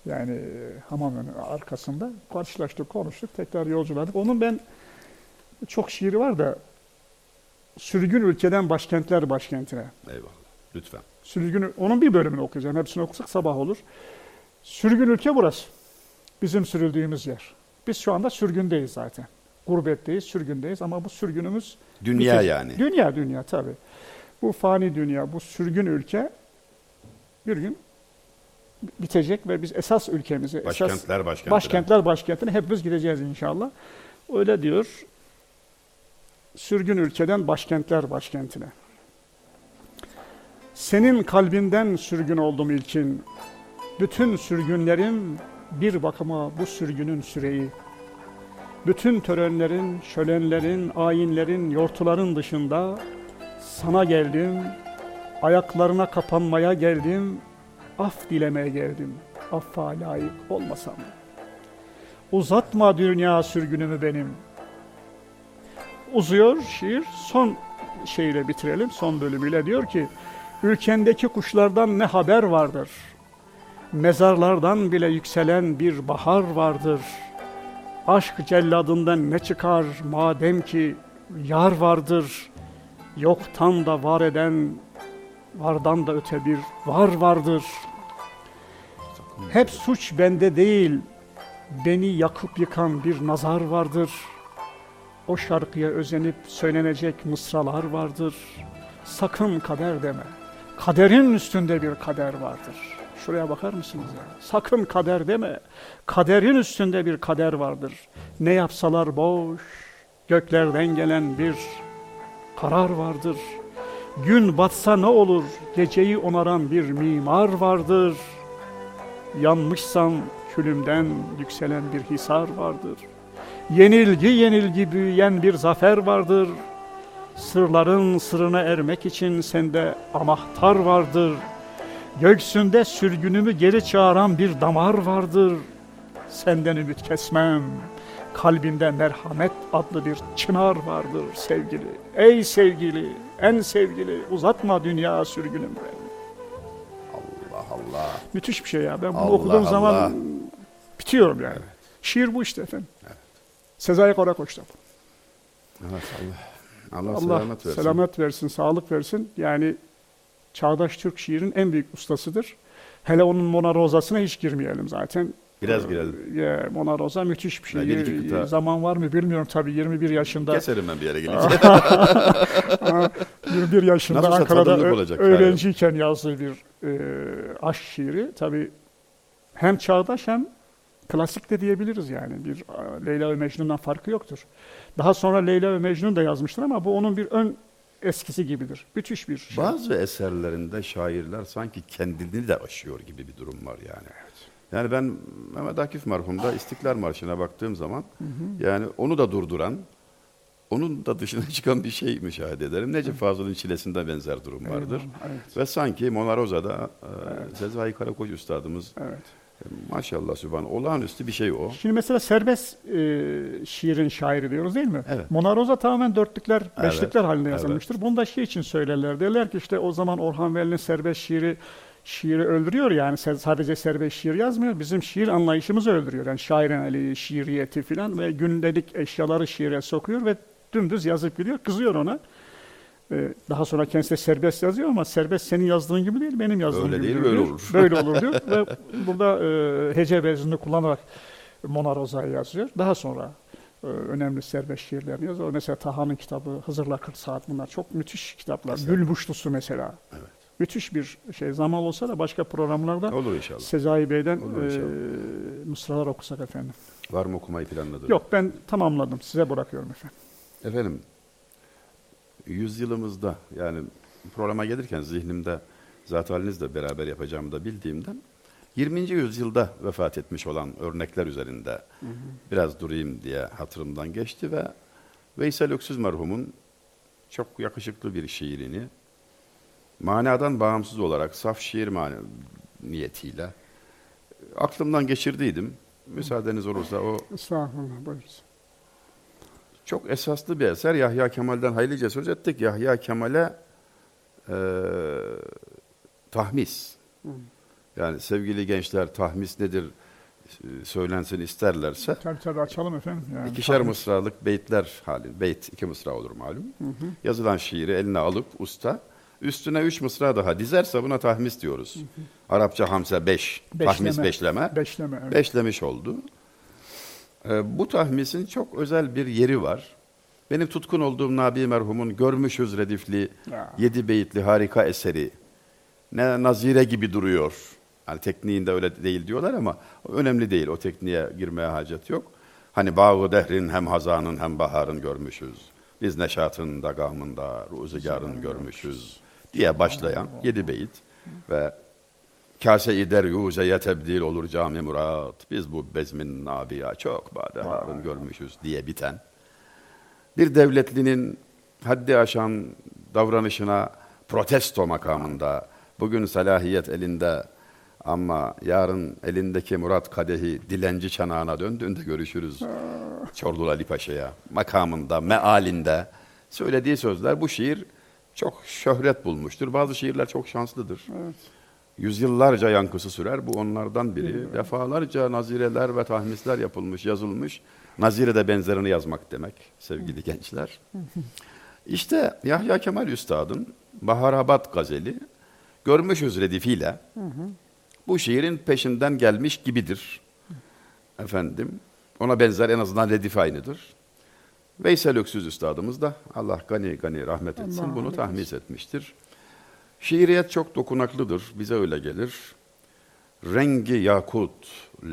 yani hamamın arkasında karşılaştık, konuştuk, tekrar yolculadık. Onun ben çok şiiri var da sürgün ülkeden başkentler başkentine. Eyvallah. Lütfen. Sürgün, onun bir bölümünü okuyacağım. Hepsini okusak sabah olur. Sürgün ülke burası. Bizim sürüldüğümüz yer. Biz şu anda sürgündeyiz zaten. Gurbetteyiz, sürgündeyiz ama bu sürgünümüz Dünya Bitir- yani. Dünya dünya tabii. Bu fani dünya, bu sürgün ülke bir gün bitecek ve biz esas ülkemizi, esas Başkentler başkentler. başkentler başkentine hepimiz gideceğiz inşallah. Öyle diyor. Sürgün ülkeden başkentler başkentine. Senin kalbinden sürgün oldum ilkin. Bütün sürgünlerim bir bakıma bu sürgünün süreyi. Bütün törenlerin, şölenlerin, ayinlerin, yortuların dışında sana geldim, ayaklarına kapanmaya geldim, af dilemeye geldim. Affa layık olmasam. Uzatma dünya sürgünümü benim. Uzuyor şiir, son şeyle bitirelim, son bölümüyle diyor ki, ülkendeki kuşlardan ne haber vardır? Mezarlardan bile yükselen bir bahar vardır. Aşk celladından ne çıkar madem ki yar vardır. Yoktan da var eden, vardan da öte bir var vardır. Hep suç bende değil, beni yakıp yıkan bir nazar vardır. O şarkıya özenip söylenecek mısralar vardır. Sakın kader deme. Kaderin üstünde bir kader vardır. Şuraya bakar mısınız? Sakın kader deme. Kaderin üstünde bir kader vardır. Ne yapsalar boş, göklerden gelen bir karar vardır. Gün batsa ne olur, geceyi onaran bir mimar vardır. Yanmışsam külümden yükselen bir hisar vardır. Yenilgi yenilgi büyüyen bir zafer vardır. Sırların sırrına ermek için sende anahtar vardır. Göksünde sürgünümü geri çağıran bir damar vardır. Senden ümit kesmem. Kalbinde merhamet adlı bir çınar vardır sevgili. Ey sevgili, en sevgili uzatma dünya sürgünüm benim. Allah Allah. Müthiş bir şey ya. Ben bunu Allah okuduğum zaman Allah. bitiyorum yani. Şiir bu işte efendim. Sezai Karakoç'tan. Evet Allah. Allah, Allah selamet versin. selamet versin, sağlık versin. Yani çağdaş Türk şiirin en büyük ustasıdır. Hele onun Mona Rosa'sına hiç girmeyelim zaten. Biraz Ee, girelim. Ya, Mona Rosa müthiş bir şey. Ya, kıta- Zaman var mı bilmiyorum tabii 21 yaşında. Keserim ben bir yere gelince. 21 yaşında Nasılsa Ankara'da olacak öğrenciyken yazdığı bir e, aşk şiiri. Tabii hem çağdaş hem klasik de diyebiliriz yani. Bir e, Leyla ve Mecnun'dan farkı yoktur. Daha sonra Leyla ve Mecnun da yazmıştır ama bu onun bir ön eskisi gibidir. Müthiş bir şey. Bazı eserlerinde şairler sanki kendini de aşıyor gibi bir durum var yani. Yani ben Mehmet Akif merhumda İstiklal Marşı'na baktığım zaman yani onu da durduran, onun da dışına çıkan bir şey müşahede ederim. Necip Fazıl'ın çilesinde benzer durum vardır. Eyvallah, Evet. Ve sanki Mona Rosa'da e, Sezai Karakoç Üstadımız evet. Maşallah sübhan olağanüstü bir şey o. Şimdi mesela serbest e, şiirin şairi diyoruz değil mi? Evet. Mona Rosa tamamen dörtlükler, Evet, beşlikler halinde evet. yazılmıştır. Bunu da şey için söylerler. Derler ki işte o zaman Orhan Veli'nin serbest şiiri şiiri öldürüyor yani sadece serbest şiir yazmıyor. Bizim şiir anlayışımızı öldürüyor. Yani şairin şiiriyeti filan ve gündelik eşyaları şiire sokuyor ve dümdüz yazıp gidiyor. Kızıyor ona. Ee, Daha sonra kendisi de serbest yazıyor ama serbest senin yazdığın gibi değil, benim yazdığım Öyle gibi değil, diyor. böyle olur. Böyle olur diyor. ve burada e, hece vezini kullanarak Mona Rosa'yı yazıyor. Daha sonra e, önemli serbest şiirlerini yazıyor. Mesela Taha'nın kitabı, Hızır'la 40 Saat bunlar çok müthiş kitaplar. Mesela. Gül Buşlusu mesela. Evet. Müthiş bir şey. Zaman olsa da başka programlarda Olur inşallah. Sezai Bey'den Olur e, mısralar okusak efendim. Var mı okumayı planladın? Yok ben tamamladım. Size bırakıyorum efendim. Efendim, yüzyılımızda yani programa gelirken zihnimde zat beraber yapacağımı da bildiğimden 20. yüzyılda vefat etmiş olan örnekler üzerinde biraz durayım diye hatırımdan geçti ve Veysel Öksüz merhumun çok yakışıklı bir şiirini manadan bağımsız olarak saf şiir mani niyetiyle aklımdan geçirdiydim. Müsaadeniz olursa o Estağfurullah. Buyurun. Çok esaslı bir eser. Yahya Kemal'den haylice söz ettik. Yahya Kemal'e e, tahmis. Yani sevgili gençler tahmis nedir e, söylensin isterlerse Tabii tabii açalım efendim. Yani, ikişer tabii. mısralık beytler hali. Beyt iki mısra olur malum. Yazılan şiiri eline alıp usta Üstüne üç mısra daha dizerse buna tahmis diyoruz. Arapça hamse beş. Tahmis beşleme. Beşleme, evet. Beşlemiş oldu. Ee, bu tahmisin çok özel bir yeri var. Benim tutkun olduğum Nabi merhumun Görmüşüz Redifli Ya. yedi beyitli harika eseri. Ne nazire gibi duruyor. Yani tekniğinde öyle değil diyorlar ama önemli değil. O tekniğe girmeye hacet yok. Hani bağı dehrin hem hazanın hem baharın görmüşüz. Biz neşatın da gamında ruzigarın görmüşüz diye başlayan yedi beyit ve Kase-i deryuzeye tebdil olur cami murat. Biz bu bezmin nabiya çok badeharın görmüşüz diye biten. Bir devletlinin haddi aşan davranışına protesto makamında bugün salahiyet elinde ama yarın elindeki Murat Kadehi dilenci çanağına döndüğünde görüşürüz. Çordul Ali Paşa'ya makamında, mealinde söylediği sözler bu şiir çok şöhret bulmuştur. Bazı şiirler çok şanslıdır. Yüzyıllarca yankısı sürer. Bu onlardan biri. Defalarca nazireler ve tahmisler yapılmış, yazılmış. Nazire de benzerini yazmak demek sevgili gençler. İşte Yahya Kemal Üstad'ın Baharabat gazeli görmüşüz redifiyle bu şiirin peşinden gelmiş gibidir. Efendim ona benzer en azından redif aynıdır. Veysel Öksüz Üstadımız da Allah gani gani rahmet etsin Allah bunu tahmis etmiştir. Şiiriyet çok dokunaklıdır, bize öyle gelir. Rengi yakut,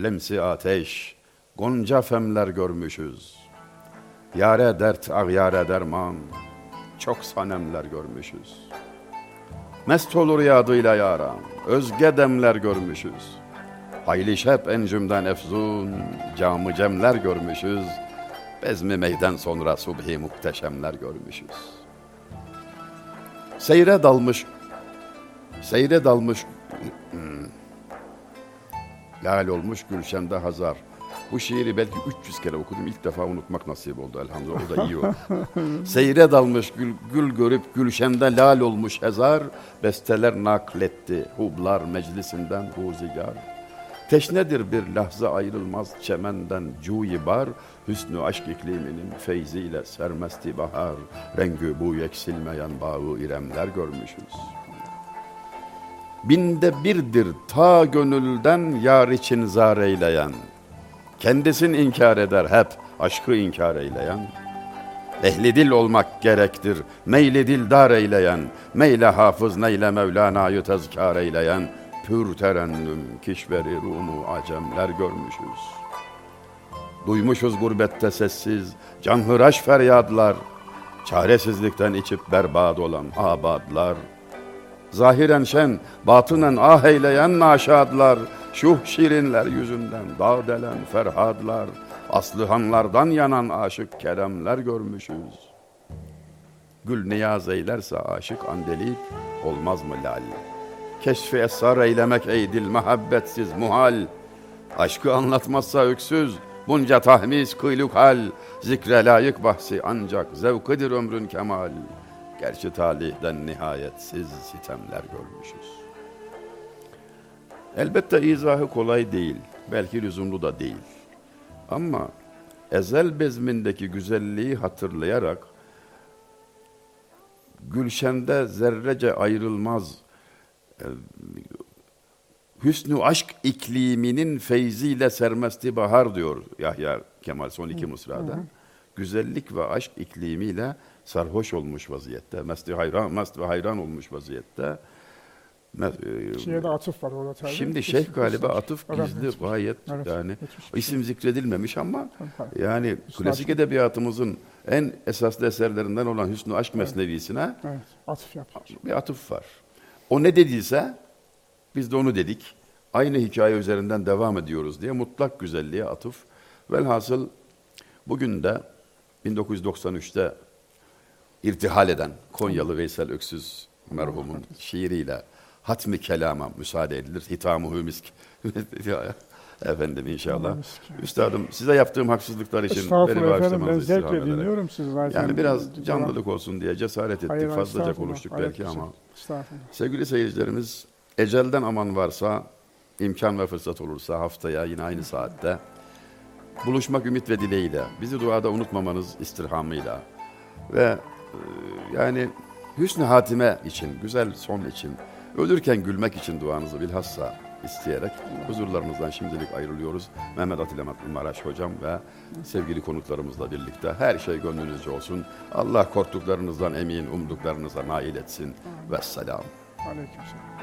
lemsi ateş, gonca femler görmüşüz. Yare dert, ağyare derman, çok sanemler görmüşüz. Mest olur yadıyla yaram, özge demler görmüşüz. Hayli şep encümden efzun, camı cemler görmüşüz. Bezmi meyden sonra subhi muhteşemler görmüşüz. Seyre dalmış Seyre dalmış hmm, Lal olmuş Gülşen'de Hazar. Bu şiiri belki 300 kere okudum. İlk defa unutmak nasip oldu elhamdülillah. O da iyi o. Seyre dalmış gül, gül görüp Gülşen'de lal olmuş Hazar. Besteler nakletti. Hublar meclisinden huzigar. Teşnedir bir lahza ayrılmaz çemenden cuyi bar. Hüsnü aşk ikliminin feyziyle sermesti bahar. Rengi bu eksilmeyen bağı iremler görmüşüz. Binde birdir ta gönülden yar için zar eyleyen. Kendisin inkar eder hep aşkı inkar eyleyen. Ehli dil olmak gerektir, meyli dildar eyleyen, meyle hafız neyle Mevlana'yı tezkar eyleyen, pür terennüm kişveri rumu acemler görmüşüz. Duymuşuz gurbette sessiz, canhıraş feryadlar, çaresizlikten içip berbat olan abadlar, Zahiren şen, batınen ah eyleyen naşadlar, şuh şirinler yüzünden dağ delen ferhadlar, aslıhanlardan yanan aşık keremler görmüşüz. Gül niyaz eylerse aşık andelik, olmaz mı lal? Keşfi esrar eylemek ey dil muhabbetsiz muhal, aşkı anlatmazsa öksüz, bunca tahmis kıyluk hal, zikre layık bahsi ancak zevkıdır ömrün kemal. Gerçi talihden nihayetsiz sitemler görmüşüz. Elbette izahı kolay değil, belki lüzumlu da değil. Ama ezel bezmindeki güzelliği hatırlayarak Gülşen'de zerrece ayrılmaz e, hüsnü aşk ikliminin feyziyle sermesti bahar diyor Yahya Kemal son iki mısrada. Güzellik ve aşk iklimiyle sarhoş olmuş vaziyette. Mesti hayran, mest ve hayran olmuş vaziyette. Me- e, Şiirde atıf var orada tabii. Şimdi şeyh galiba atıf Evet, gizli evet. gayet Evet, yani bir isim zikredilmemiş ama Tabii. yani Hüsnü klasik Aşk. edebiyatımızın en esaslı eserlerinden olan Hüsnü Aşk Mesnevisine Evet, atıf yapıyor. bir atıf var. O ne dediyse biz de onu dedik. Aynı hikaye üzerinden devam ediyoruz diye mutlak güzelliğe atıf. Velhasıl bugün de 1993'te irtihal eden Konyalı Veysel Öksüz merhumun şiiriyle hatmi kelama müsaade edilir. Hitamı misk. Efendim inşallah. Üstadım size yaptığım haksızlıklar için beni ben bağışlamanızı istirham zevkle dinliyorum zaten. Yani biraz canlılık olsun diye cesaret ettik. Hayır, Fazlaca konuştuk belki ama. Sevgili seyircilerimiz, ecelden aman varsa, imkan ve fırsat olursa haftaya yine aynı saatte buluşmak ümit ve dileğiyle, bizi duada unutmamanız istirhamıyla ve yani hüsnü hatime için, güzel son için, ölürken gülmek için duanızı bilhassa isteyerek huzurlarınızdan şimdilik ayrılıyoruz. Mehmet Atilla Maraş hocam ve sevgili konuklarımızla birlikte her şey gönlünüzce olsun. Allah korktuklarınızdan emin, umduklarınıza nail etsin. Vesselam. Aleykümselam.